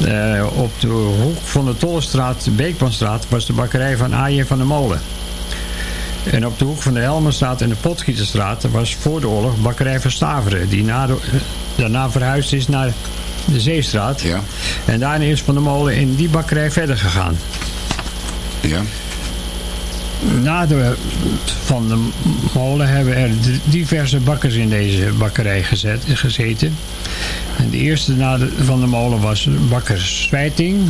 Eh, op de hoek van de Tollestraat, Beekmanstraat, was de bakkerij van A.J. van der Molen. En op de hoek van de Helmenstraat en de Potgieterstraat was voor de oorlog bakkerij van Staveren. Die na de, eh, daarna verhuisd is naar de Zeestraat. Ja. En daarna is Van der Molen in die bakkerij verder gegaan. Ja. Na de Van de Molen hebben er diverse bakkers in deze bakkerij gezet, gezeten. En de eerste na de Van de Molen was bakker Swijting.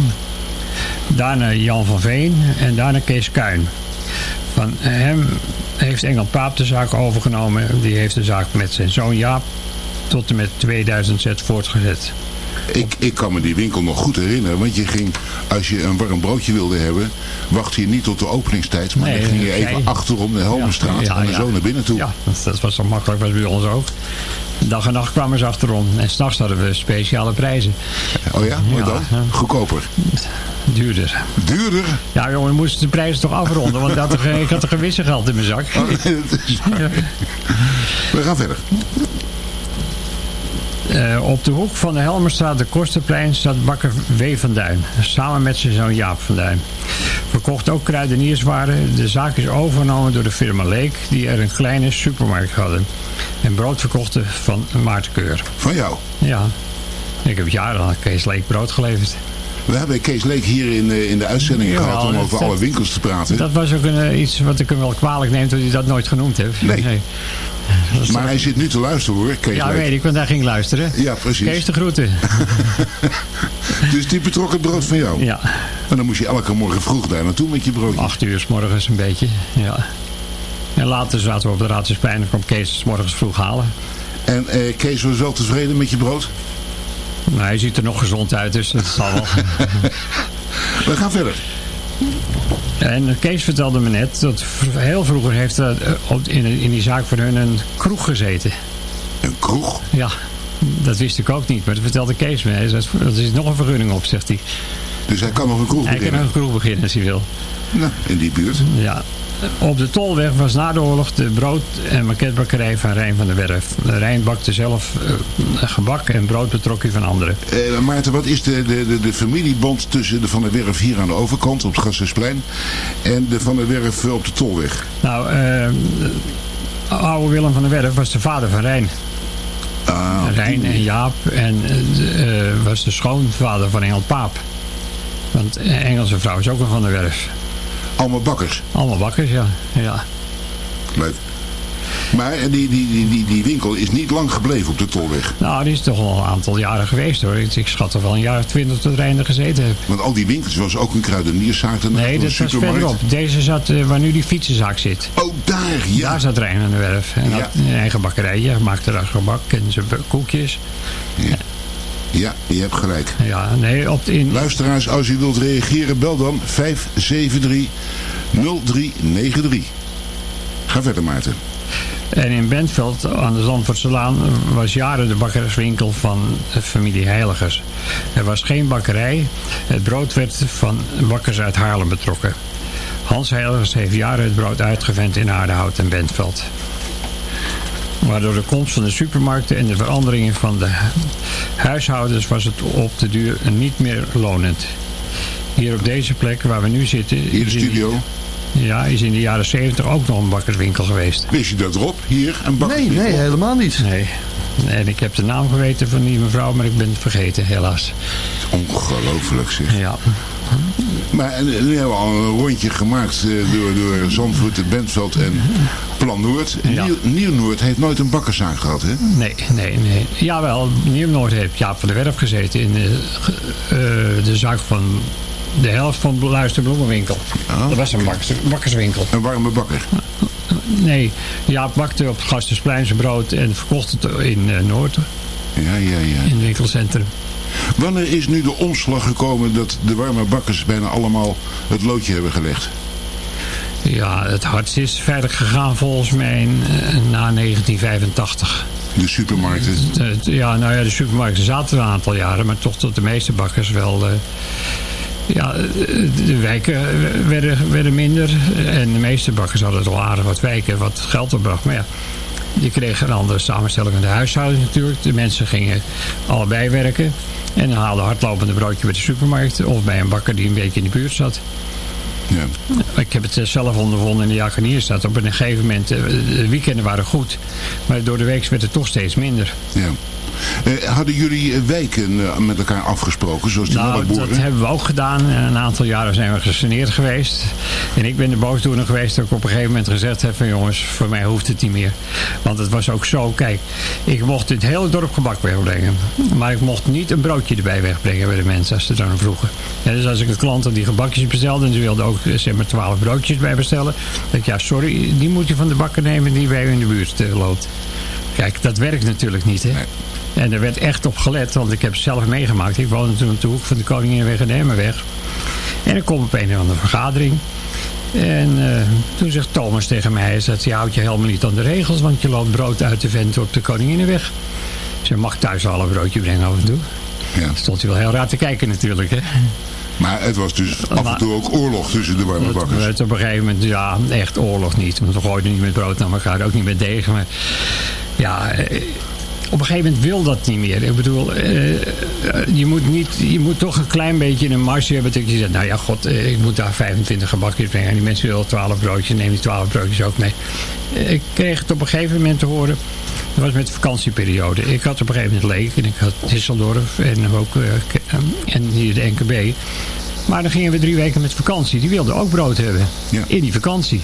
Daarna Jan van Veen en daarna Kees Kuin. Van hem heeft Engel Paap de zaak overgenomen. Die heeft de zaak met zijn zoon Jaap tot en met 2006 voortgezet. Ik, ik kan me die winkel nog goed herinneren. Want je ging, als je een warm broodje wilde hebben... wachtte je niet tot de openingstijd. Maar Nee, dan ging je even achterom de Helmenstraat Ja, en ja. zo naar binnen toe. Ja, dat, was toch makkelijk, was bij ons ook. Dag en nacht kwamen ze achterom. En s'nachts hadden we speciale prijzen. Oh ja? Wat dan? Goedkoper. Duurder. Duurder? Ja, jongen, we moesten de prijzen toch afronden. Want ik had geen- ik had er geen wissengeld in mijn zak. Oh, nee, dat is waar. We gaan verder. Eh, op de hoek van de Helmerstraat, de Kosterplein, staat bakker W. van Duin. Samen met zijn zoon Jaap van Duin. Verkocht ook kruidenierswaren. De zaak is overgenomen door de firma Leek, die er een kleine supermarkt hadden. En brood verkochten van Maarten Keur. Van jou. Ja, ik heb jaren aan Kees Leek brood geleverd. We hebben Kees Leek hier in, eh, in de uitzending Ja, gehad om over dat- alle winkels te praten. Dat was ook een, eh, iets wat ik hem wel kwalijk neem dat hij dat nooit genoemd heeft. Nee. maar hij zit nu te luisteren hoor, Kees Ja, Leek. weet ik, want hij ging luisteren. Ja, precies. Kees de groeten. Dus die betrok het brood van jou. Ja, En dan moest je elke morgen vroeg daar naartoe met je broodje. acht uur s morgens een beetje. Ja. En later zaten we op de Raadhuisplein en kwam Kees 's morgens vroeg halen. En eh, Kees was wel tevreden met je brood? Maar hij ziet er nog gezond uit, dus dat zal wel. We gaan verder. En Kees vertelde me net dat heel vroeger heeft er eh, in, die zaak van hun een kroeg gezeten. Een kroeg? Ja, dat wist ik ook niet, maar dat vertelde Kees me. Dat is nog een vergunning op, zegt hij. Dus hij kan nog een kroeg Hij kan beginnen. nog een kroeg beginnen als hij wil. Nou, in die buurt. Ja. Op de Tolweg was na de oorlog de brood- en maketbakkerij van Rijn van der Werf. Rijn bakte zelf eh, gebak en brood betrok hij van anderen. Eh, Maarten, wat is de, de, de, de familieband tussen de Van der Werf hier aan de overkant op het Gasthuisplein en de Van der Werf op de Tolweg? Nou, eh, oude Willem van der Werf was de vader van Rijn. Ah, Rijn en. Jaap en eh, eh, was de schoonvader van Engel Paap. Want eh, Engelse vrouw is ook een van der Werf. Allemaal bakkers. Allemaal bakkers, ja. ja. Leuk. Maar eh, die, die, die, die, winkel is niet lang gebleven op de Tolweg. Nou, die is toch al een aantal jaren geweest hoor. Ik, ik schat er wel een jaar of twintig tot er einde gezeten heb. Want al die winkels was ook een kruidenierszaak. en Nee, een dat was verderop. Deze zat eh, waar nu die fietsenzaak zit. Oh, daar, ja. Daar zat Rijn aan de werf. En Ja. had een eigen bakkerijje. Maakte daar gebak en zijn koekjes. Ja, je hebt gelijk. Ja, nee, op, in, Luisteraars, als u wilt reageren, bel dan 573 0393. Ga verder, Maarten. En in Bentveld aan de Zandvoortselaan was jaren de bakkerswinkel van de familie Heiligers. Er was geen bakkerij. Het brood werd van bakkers uit Haarlem betrokken. Hans Heiligers heeft jaren het brood uitgevend in Aardehout en Bentveld. Maar door de komst van de supermarkten en de veranderingen van de huishoudens was het op de duur niet meer lonend. Hier op deze plek waar we nu zitten... Hier de die- studio. ja, is in de jaren 70 ook nog een bakkerswinkel geweest. Wist je dat Rob? Hier een bak. Nee, nee, helemaal niet. Nee. En ik heb de naam geweten van die mevrouw, maar ik ben het vergeten, helaas. Ongelooflijk zeg. Ja. Maar nu hebben we al een rondje gemaakt eh, door, door Zandvoort, het Bentveld en Plan Noord. Ja. Nieuw-Noord heeft nooit een bakkerszaak gehad, hè? Nee, nee, nee. Jawel, Nieuw-Noord heeft Jaap van der Werf gezeten in de, eh, de zaak van de helft van de Luisterbloemenwinkel. Dat was een bakkers, bakkerswinkel. Een warme bakker. Nee, Jaap bakte op het Gastensplein zijn brood en verkocht het in Noord, Ja, ja, ja. in het winkelcentrum. Wanneer is nu de omslag gekomen dat de warme bakkers bijna allemaal het loodje hebben gelegd? Ja, het hardst is verder gegaan volgens mij eh, na 1985. De supermarkten. Ja, nou ja, de supermarkten zaten er een aantal jaren, maar toch tot de meeste bakkers wel. eh, ja, eh, de wijken werden, werden minder en de meeste bakkers hadden toch aardig wat wijken, wat geld opbracht. Maar ja, je kreeg een andere samenstelling van de huishouding natuurlijk. De mensen gingen allebei werken en haalden hardlopende broodje bij de supermarkt of bij een bakker die een week in de buurt zat. Ja. Ik heb het eh, zelf ondervonden in de Jakenierstad. Op een gegeven moment, eh, de weekenden waren goed. Maar door de week werd het toch steeds minder. ja. Eh, hadden jullie eh, wijken eh, met elkaar afgesproken, zoals die Nou, dat hebben we ook gedaan. Een aantal jaren zijn we gesaneerd geweest. En ik ben de boosdoener geweest dat ik op een gegeven moment gezegd heb van jongens, voor mij hoeft het niet meer. Want het was ook zo, kijk, ik mocht het hele dorp gebak wegbrengen. Maar ik mocht niet een broodje erbij wegbrengen bij de mensen als ze dan vroegen. Ja, dus als ik een klant had die gebakjes bestelde en ze wilde ook zeg maar 12 broodjes bij bestellen. Dan ik ja, sorry, die moet je van de bakker nemen die bij u in de buurt loopt. Kijk, dat werkt natuurlijk niet, hè. En er werd echt op gelet, want ik heb het zelf meegemaakt. Ik woonde toen op de hoek van de Koninginweg en de Emmerweg. En ik kom op een of andere vergadering. En eh, toen zegt Thomas tegen mij, hij zegt, je houdt je helemaal niet aan de regels, want je loopt brood uit de vent op de Koninginnenweg. Ze mag thuis al een broodje brengen af en toe. Ja. Stond hij wel heel raar te kijken natuurlijk, hè. Maar het was dus af en toe ook oorlog tussen de warme Het bakkers. op een gegeven moment, ja, echt oorlog niet. Want we gooiden niet met brood naar elkaar, ook niet met deeg. Maar ja, eh, op een gegeven moment wil dat niet meer. Ik bedoel, eh, eh, je, moet niet, je moet toch een klein beetje een marge hebben. Dat je zegt, nou ja, god, eh, ik moet daar 25 gebakjes brengen. En die mensen willen 12 broodjes, neem die 12 broodjes ook mee. Ik kreeg het op een gegeven moment te horen. Dat was met de vakantieperiode. Ik had op een gegeven moment Leek en ik had Disseldorf en ook en hier de NKB. Maar dan gingen we drie weken met vakantie. Die wilden ook brood hebben. In die vakantie.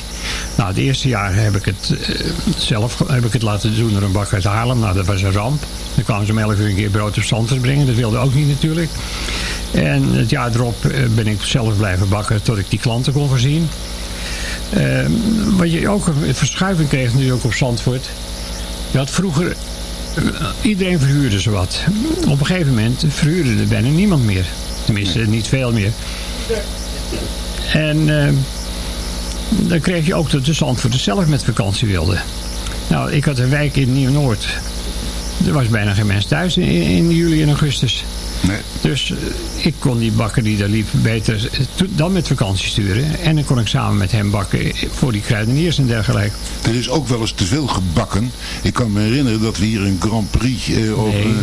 Nou, het eerste jaar heb ik het eh, zelf heb ik het laten doen door een bakker uit Haarlem. Nou, dat was een ramp. Dan kwamen ze om elke uur een keer brood op Zandvoort brengen. Dat wilde ook niet natuurlijk. En het jaar erop eh, ben ik zelf blijven bakken tot ik die klanten kon voorzien. Eh, wat je ook een verschuiving kreeg nu ook op Zandvoort. Je had vroeger... eh, Iedereen verhuurde ze wat. Op een gegeven moment verhuurde er bijna niemand meer. Tenminste, niet veel meer. En eh, dan kreeg je ook dat de Zandvoorters zelf met vakantie wilden. Nou, ik had een wijk in Nieuw-Noord. Er was bijna geen mens thuis in, in juli en augustus. Nee. Dus eh, ik kon die bakker die daar liep beter eh, dan met vakantie sturen. En dan kon ik samen met hem bakken voor die kruideniers en dergelijke. Er is ook wel eens te veel gebakken. Ik kan me herinneren dat we hier een Grand Prix eh, Nee,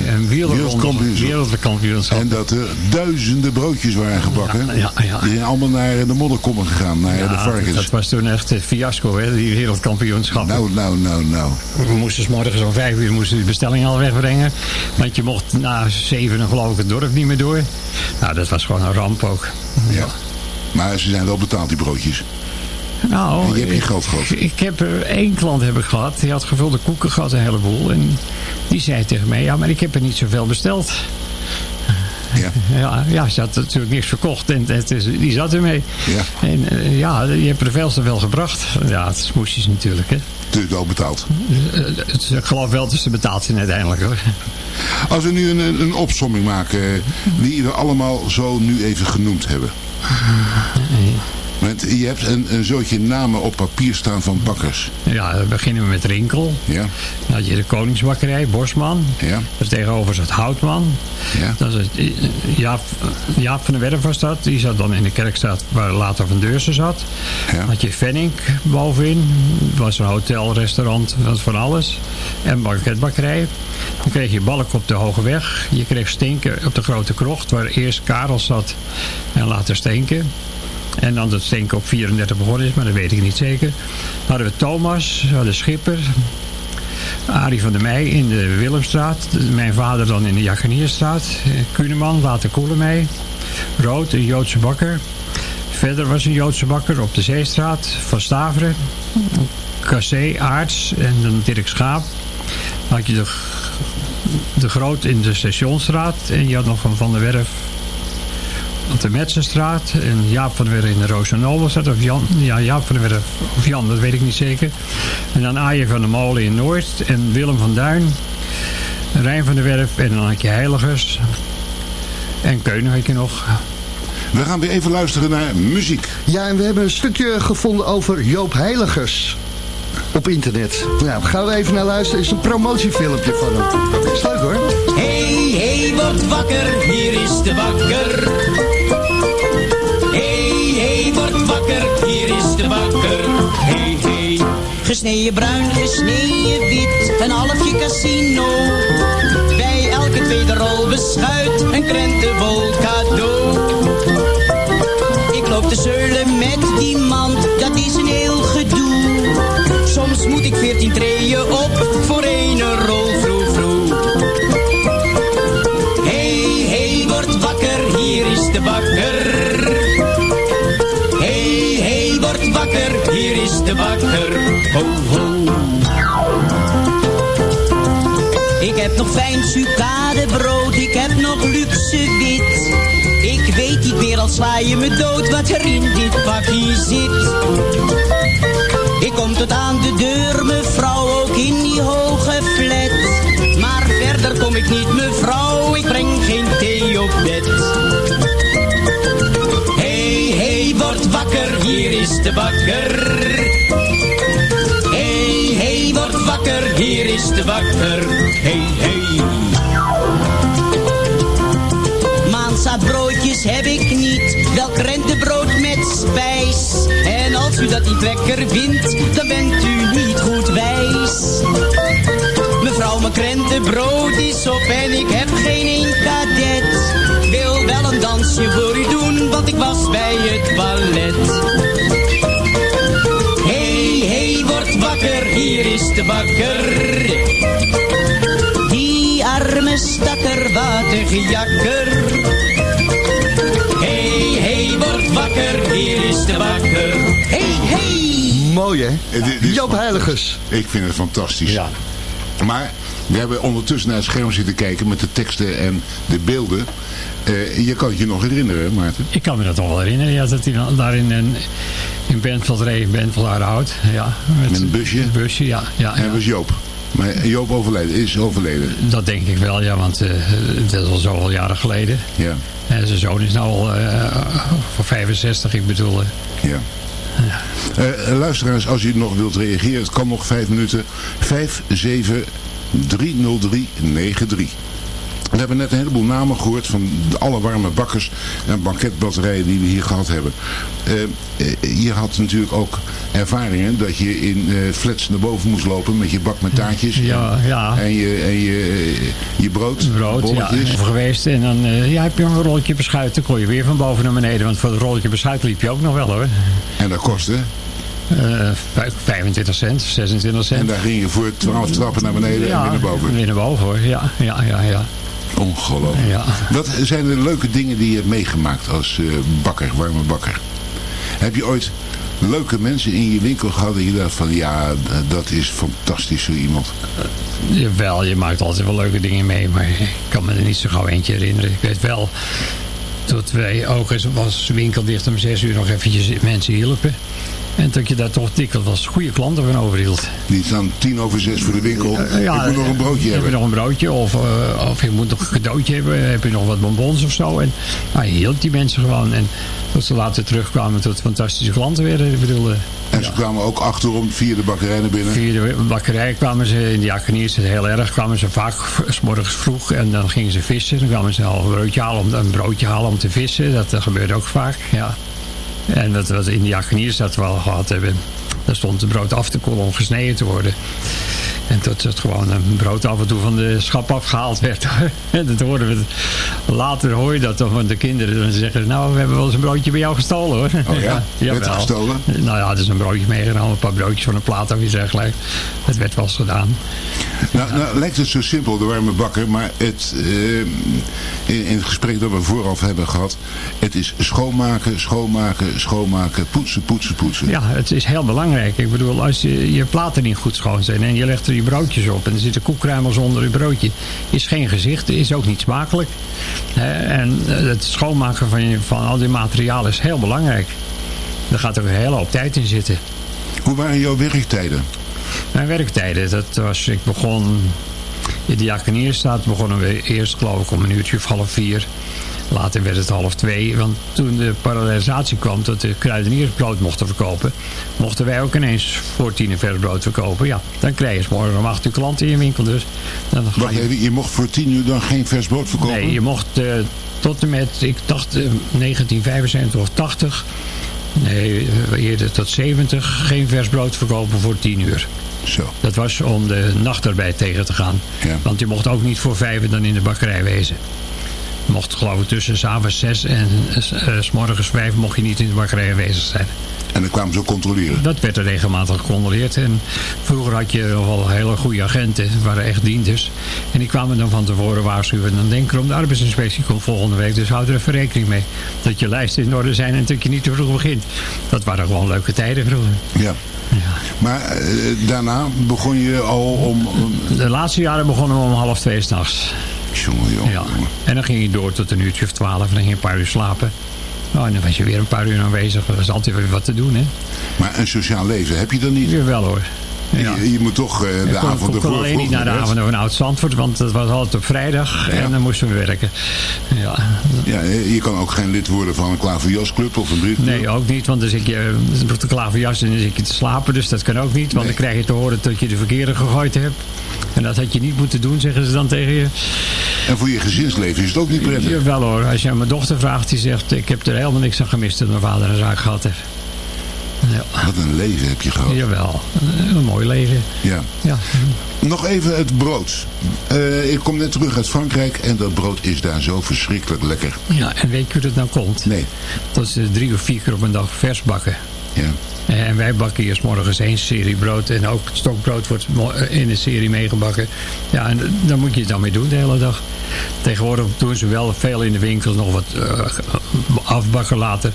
eh, een wereldkampioenschap-. En dat er duizenden broodjes waren gebakken. Ja, ja, ja. Die zijn allemaal naar de modderkommen gegaan, naar de varkens. dat was toen echt een fiasco, hè, die wereldkampioenschap. Nou, nou, nou, nou. We moesten 's morgens om vijf uur moesten de bestelling al wegbrengen. Want je mocht na zeven geloof ik het dorp niet meer door. Nou, dat was gewoon een ramp ook. Ja. Maar ze zijn wel betaald, die broodjes. Nou, En je hebt je geld gehad. Ik heb één klant heb ik gehad. Die had gevulde koeken gehad, een heleboel. En die zei tegen mij, ja, maar ik heb er niet zoveel besteld. Ja. Ja, ja ze had natuurlijk niks verkocht en het is, die zat ermee. Ja. En eh, ja, je hebt er veel te veel gebracht. Ja, het is moesjes natuurlijk, hè. Wel betaald. Eh, het- Ik geloof wel dat ze betaald zijn uiteindelijk, hoor. Als we nu een, een, opsomming maken, eh, die we allemaal zo nu even genoemd hebben. Je hebt een, een zootje namen op papier staan van bakkers. Ja, dan beginnen we met Rinkel. Ja. Dan had je de Koningsbakkerij, Bosman. Ja. Dus tegenover zat Houtman. Ja. Dat is het, eh, Jaap, Jaap van der Werf was dat. Die zat dan in de kerkstraat waar later Van Deursen zat. Ja. Dan had je Venning bovenin. Was een hotel, restaurant, was van alles. En banketbakkerij. Dan kreeg je Balk op de Hoge Weg. Je kreeg Stinken op de Grote Krocht, waar eerst Karel zat en later Stinken. En dan dat Stinken op 34 begonnen is, maar dat weet ik niet zeker. Hadden we Thomas, hadden Schipper, Arie van der Meij in de Willemstraat. Mijn vader dan in de Jagenierstraat. Eh, Kuneman, later Koelemij. Rood, een Joodse bakker. Verder was een Joodse bakker op de Zeestraat. Van Staveren. Cassé, Aarts en dan Dirk Schaap. Dan had je de, de Groot in de Stationsstraat. En je had nog een Van der Werf op de Metsenstraat. En Jaap van der Werf in de Roosenobelstraat. Of Jan, ja, Jaap van der Werf of Jan, dat weet ik niet zeker. En dan Aaien van der Molen in Noord. En Willem van Duin. Rijn van der Werf. En dan had je Heiligers. En Keunen had je nog. We gaan weer even luisteren naar muziek. Ja, en we hebben een stukje gevonden over Joop Heiligers. Op internet. Nou, gaan we even naar luisteren. is een promotiefilmpje van hem. Is leuk hoor. Hey, hey, word wakker, hier is de bakker. Gesneden bruin, gesneden wit, een halfje casino. Bij elke tweede rol beschuit, een krentenbol cadeau. Ik loop te zeulen met die mand, dat is een heel gedoe. Soms moet ik veertien treden op voor een rol. Hier is de bakker. Ho, ho. Ik heb nog fijn sucadebrood, ik heb nog luxe wit. Ik weet niet meer, al sla je me dood, wat er in dit pakje zit. Ik kom tot aan de deur, mevrouw, ook in die hoge flat. Maar verder kom ik niet, mevrouw, is de bakker. Hey, hey, word wakker, hier is de bakker. Hey, hey. Maanzaadbroodjes heb ik niet, wel krentenbrood met spijs. En als u dat niet lekker vindt, dan bent u niet goed wijs. Mevrouw, mijn krentenbrood is op en ik heb geen word wakker, hier is de bakker. Die arme stakker, waterige jakker. Hey, hey, word wakker, hier is de bakker. Hey, hey. Mooi hè? Eh, dit is Joop. Heiligers. Ik vind het fantastisch. Ja. Maar we hebben ondertussen naar het scherm zitten kijken met de teksten en de beelden. Eh, je kan het je nog herinneren, Maarten. Ik kan me dat nog wel herinneren. Ja, dat hij dan daar in, in Bentveld reed, in Bentveld Aardehout. Ja, Met een busje. Een busje, ja. ja, En ja. dat was Joop. Maar Joop overleden, is overleden. Dat denk ik wel, ja, want eh, dat is al zoveel jaren geleden. Ja, En zijn zoon is nou al eh, voor 65, ik bedoel. eh, ja. Luisteraars, als u nog wilt reageren, het kan nog vijf minuten. 5730393. We hebben net een heleboel namen gehoord van de alle warme bakkers en banketbatterijen die we hier gehad hebben. Eh, je had natuurlijk ook ervaringen dat je in eh, flats naar boven moest lopen met je bak met taartjes. Ja, ja. En je, en je, je brood, brood, ja, bolletjes. geweest. En dan ja, heb je een rolletje beschuit. Dan kon je weer van boven naar beneden. Want voor het rolletje beschuit liep je ook nog wel hoor. En dat kostte. Vijf- 25 cent, 26 cent. En daar ging je voor 12 trappen naar beneden en weer naar boven. Weer naar boven hoor, ja, ja, ja, ja. Ongelooflijk. Ja. Wat zijn de leuke dingen die je hebt meegemaakt als eh, bakker, warme bakker? Heb je ooit leuke mensen in je winkel gehad dat je dacht van ja, dat is fantastisch zo iemand. Jawel, je maakt altijd wel leuke dingen mee, maar ik kan me er niet zo gauw eentje herinneren. Ik weet wel, tot wij ook eens was winkel dicht om zes uur nog eventjes mensen hielpen. En dat je daar toch dikwijls goede klanten van overhield. Die staan tien over zes voor de winkel. Eh, ja, ik moet nog een broodje heb hebben. je nog een broodje of, eh, of je moet nog een cadeautje hebben. Heb je nog wat bonbons of zo. En nou, je hield die mensen gewoon. En tot ze later terugkwamen tot fantastische klanten werden. Ik bedoel, eh, En ze kwamen ook achterom via de bakkerij naar binnen. Via de bakkerij kwamen ze, in de Akeniers het heel erg, kwamen ze vaak s morgens vroeg en dan gingen ze vissen. Dan kwamen ze al een broodje halen om, een broodje halen om te vissen. Dat, eh, gebeurde ook vaak, ja. En wat, wat in de Akeniers dat we al gehad hebben, daar stond het brood af te koelen om gesneden te worden. En tot het gewoon een brood af en toe van de schap afgehaald werd. En dat hoorden we. Later hoor je dat dan van de kinderen. Dan zeggen ze, nou, we hebben wel eens een broodje bij jou gestolen hoor. Oh ja? Werd er gestolen? Nou ja, er is een broodje meegenomen, een paar broodjes van een plaat of iets dergelijks. Het werd wel eens gedaan. Nou, nou lijkt het zo simpel, de warme bakker. Maar het, eh, in, in het gesprek dat we vooraf hebben gehad. Het is schoonmaken, schoonmaken, schoonmaken, poetsen, poetsen, poetsen. Ja, het is heel belangrijk. Ik bedoel, als je, je platen niet goed schoon zijn en je legt er je broodjes op en er zitten koekruimels onder je broodje, is geen gezicht, is ook niet smakelijk. Hè, En eh, het schoonmaken van, je, van al die materialen is heel belangrijk. Daar gaat ook een hele hoop tijd in zitten. Hoe waren jouw werktijden? Mijn werktijden, dat was, ik begon in de Jakenierstaat begonnen we eerst geloof ik om een uurtje of half vier. Later werd het half twee, want toen de parallelisatie kwam dat de kruideniers brood mochten verkopen, mochten wij ook ineens voor tien een vers brood verkopen. Ja, dan krijg je morgen om acht uur klanten in je winkel dus. Dan ga Wacht je- even, je mocht voor tien uur dan geen vers brood verkopen? Nee, je mocht eh, tot en met, ik dacht eh, 1975 of 80, nee, eh, eerder tot 70, geen vers brood verkopen voor 10 uur. Zo. Dat was om de nachtarbeid tegen te gaan. Ja. Want je mocht ook niet voor vijf dan in de bakkerij wezen. Mocht geloof ik tussen 's avonds zes en eh, s morgens vijf mocht je niet in de bakkerij aanwezig zijn. En dan kwamen ze ook controleren. Dat werd er regelmatig gecontroleerd. En vroeger had je nog wel hele goede agenten. Het waren echt dienders. En die kwamen dan van tevoren waarschuwen. Dan denk erom, de arbeidsinspectie komt volgende week. Dus houd er even rekening mee. Dat je lijsten in orde zijn en dat je niet te vroeg begint. Dat waren gewoon leuke tijden vroeger. Ja. Maar eh, daarna begon je al om... om- De laatste jaren begonnen we om half twee s'nachts. Jongen, jongen, Ja. En dan ging je door tot een uurtje of twaalf. En dan ging je een paar uur slapen. Nou, en dan was je weer een paar uur aanwezig. Er was altijd weer wat te doen, hè? Maar een sociaal leven heb je dan niet? Jawel hoor. Ja. Je, je moet toch eh, de Ik kon, avond kon ervoor alleen niet naar de avond van Oud-Zandvoort, want het was altijd op vrijdag en dan moesten we werken. Ja. Ja, je kan ook geen lid worden van een klaverjasclub of een briefclub. Nee, ook niet, want dan zit je op de klaverjas en dan zit je te slapen, dus dat kan ook niet. Want dan krijg je te horen dat je de verkeerde gegooid hebt. En dat had je niet moeten doen, zeggen ze dan tegen je. En voor je gezinsleven is het ook niet prettig. Jawel hoor, als je aan mijn dochter vraagt, die zegt, ik heb er helemaal niks aan gemist dat mijn vader een zaak gehad heeft. Ja. Wat een leven heb je gehad. Jawel, een mooi leven. Ja. Ja. Nog even het brood. Eh, ik kom net terug uit Frankrijk en dat brood is daar zo verschrikkelijk lekker. ja, en weet je hoe dat nou komt? Nee. Dat ze drie of vier keer op een dag vers bakken. Ja. En wij bakken eerst morgens één serie brood. En ook het stokbrood wordt mo- in een serie meegebakken. Ja, en dan moet je het dan mee doen de hele dag. Tegenwoordig doen ze wel veel in de winkels nog wat eh, afbakken later.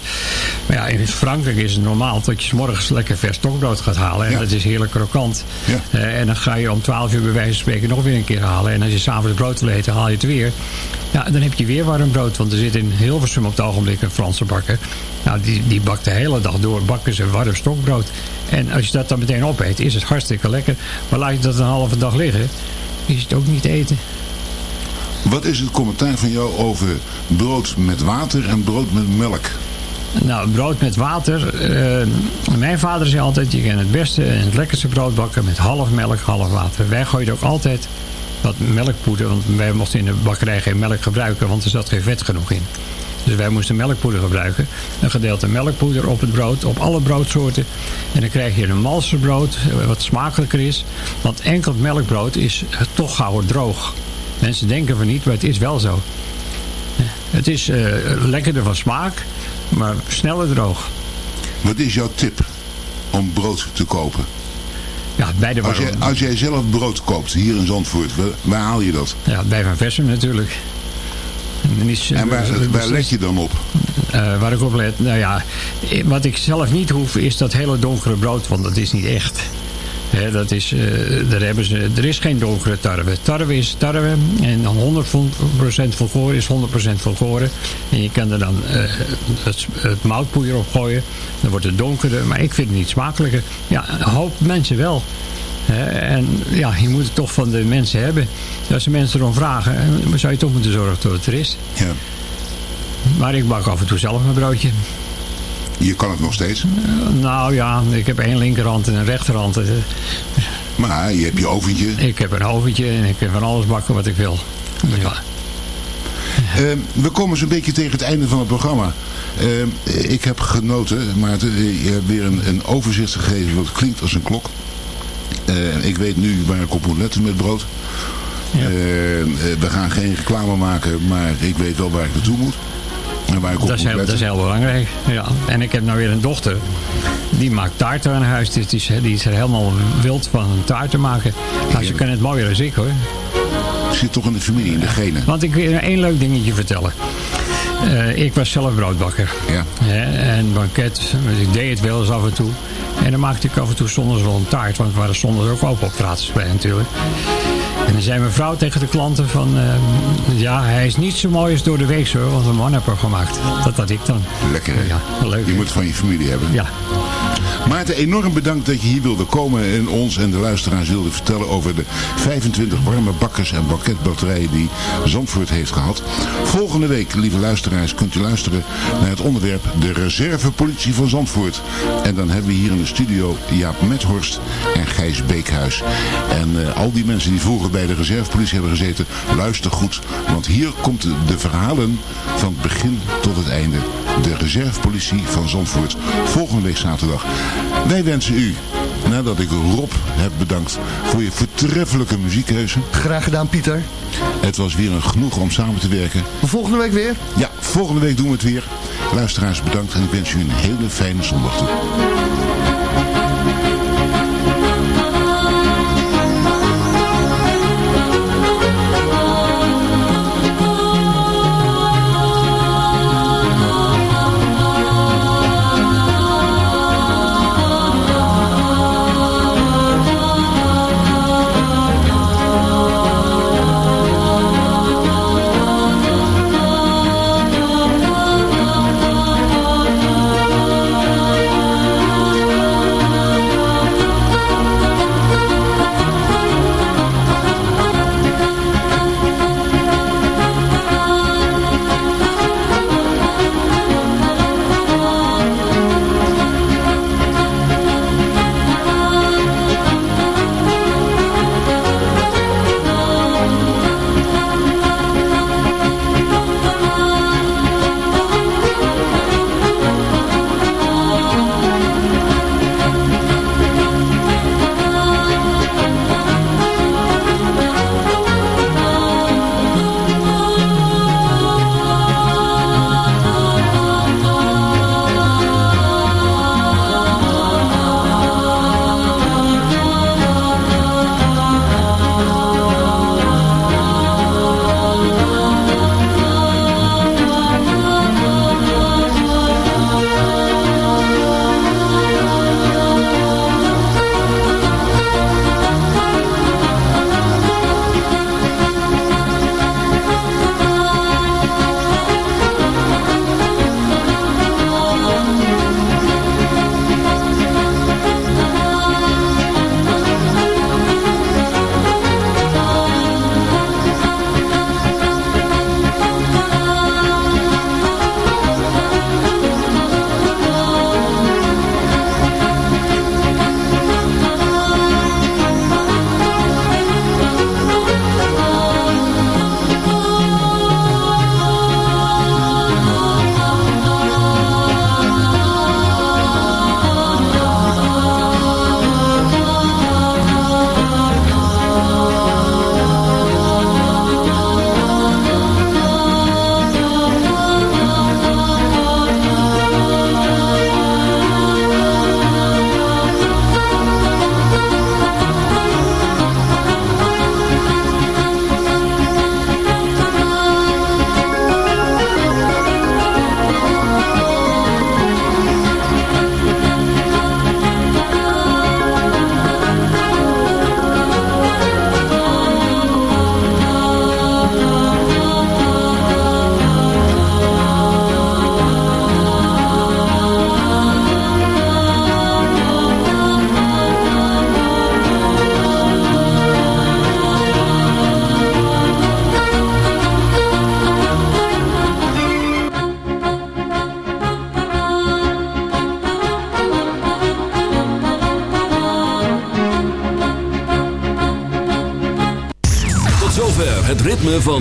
Maar ja, in Frankrijk is het normaal dat je 's morgens lekker vers stokbrood gaat halen. En Ja. dat is heerlijk krokant. Ja. Eh, en dan ga je om 12 uur bij wijze van spreken nog weer een keer halen. En als je s'avonds brood wil eten, haal je het weer. Ja, dan heb je weer warm brood. Want er zit in Hilversum op het ogenblik een Franse bakker. Nou, die, die bakt de hele dag door, bakken ze warm stokbrood. En als je dat dan meteen opeet, is het hartstikke lekker. Maar laat je dat een halve dag liggen, is het ook niet eten. Wat is het commentaar van jou over brood met water en brood met melk? Nou, brood met water. eh, mijn vader zei altijd, je kan het beste en het lekkerste brood bakken met half melk, half water. Wij gooiden ook altijd wat melkpoeder, want wij mochten in de bakkerij geen melk gebruiken, want er zat geen vet genoeg in. Dus wij moesten melkpoeder gebruiken. Een gedeelte melkpoeder op het brood, op alle broodsoorten. En dan krijg je een malserbrood, eh, wat smakelijker is. Want enkel melkbrood is eh, toch gauw droog. Mensen denken van niet, maar het is wel zo. Het is eh, lekkerder van smaak, maar sneller droog. Wat is jouw tip om brood te kopen? Ja, bij de Als jij, als jij zelf brood koopt hier in Zandvoort, waar, waar haal je dat? Ja, bij Van Versum natuurlijk. En, is, En waar, waar let je dan op? eh, waar ik op let? Nou ja, eh, wat ik zelf niet hoef is dat hele donkere brood, want dat is niet echt. Dat is, eh, daar hebben ze, er is geen donkere tarwe. Tarwe is tarwe en dan 100% volkoren is 100% volkoren. En je kan er dan het, het moutpoeier op gooien. Dan wordt het donkerder, maar ik vind het niet smakelijker. Ja, een hoop mensen wel. En ja, je moet het toch van de mensen hebben. Als de mensen erom vragen, eh, dan zou je toch moeten zorgen dat het er is. Ja. Maar ik bak af en toe zelf mijn broodje. Je kan het nog steeds. Nou ja, ik heb één linkerhand en een rechterhand. Eh, Maar je hebt je oventje. Ik heb een oventje en ik kan van alles bakken wat ik wil. Ja. We komen zo'n beetje tegen het einde van het programma. Ik heb genoten, Maarten. Je hebt weer een, een overzicht gegeven wat klinkt als een klok. Eh, ik weet nu waar ik op moet letten met brood. Ehm, eh, we gaan geen reclame maken, maar ik weet wel waar ik naartoe moet. En waar ik op Dat is, moet heel, dat letten. is heel belangrijk. Ja. En ik heb nou weer een dochter. Die maakt taarten aan huis. Dus die, is, die is er helemaal wild van een taart te maken. Nou, ze kan het mooier dan ik hoor. Zit toch in de familie, in de genen. Want ik wil één leuk dingetje vertellen. Eh, ik was zelf broodbakker. Ja. En banket, dus ik deed het wel eens af en toe. En dan maakte ik af en toe zondags wel een taart. Want we waren zondags ook open op bij natuurlijk. En dan zei mijn vrouw tegen de klanten van... eh, ja, hij is niet zo mooi als door de week hoor. Want een man heb er gemaakt. Dat had ik dan. Lekker hè? Ja, leuk. Je moet van je familie hebben. Ja. Maarten, enorm bedankt dat je hier wilde komen en ons en de luisteraars wilde vertellen over de 25 warme bakkers en banketbatterijen die Zandvoort heeft gehad. Volgende week, lieve luisteraars, kunt u luisteren naar het onderwerp de reservepolitie van Zandvoort. En dan hebben we hier in de studio Jaap Methorst en Gijs Beekhuis. En eh, al die mensen die vroeger bij de reservepolitie hebben gezeten, luister goed. Want hier komt de, de verhalen van het begin tot het einde. De reservepolitie van Zandvoort. Volgende week zaterdag. Wij wensen u, nadat ik Rob heb bedankt voor je voortreffelijke muziekkeuze. Graag gedaan, Pieter. Het was weer een genoeg om samen te werken. Volgende week weer. Ja, volgende week doen we het weer. Luisteraars bedankt en ik wens u een hele fijne zondag toe.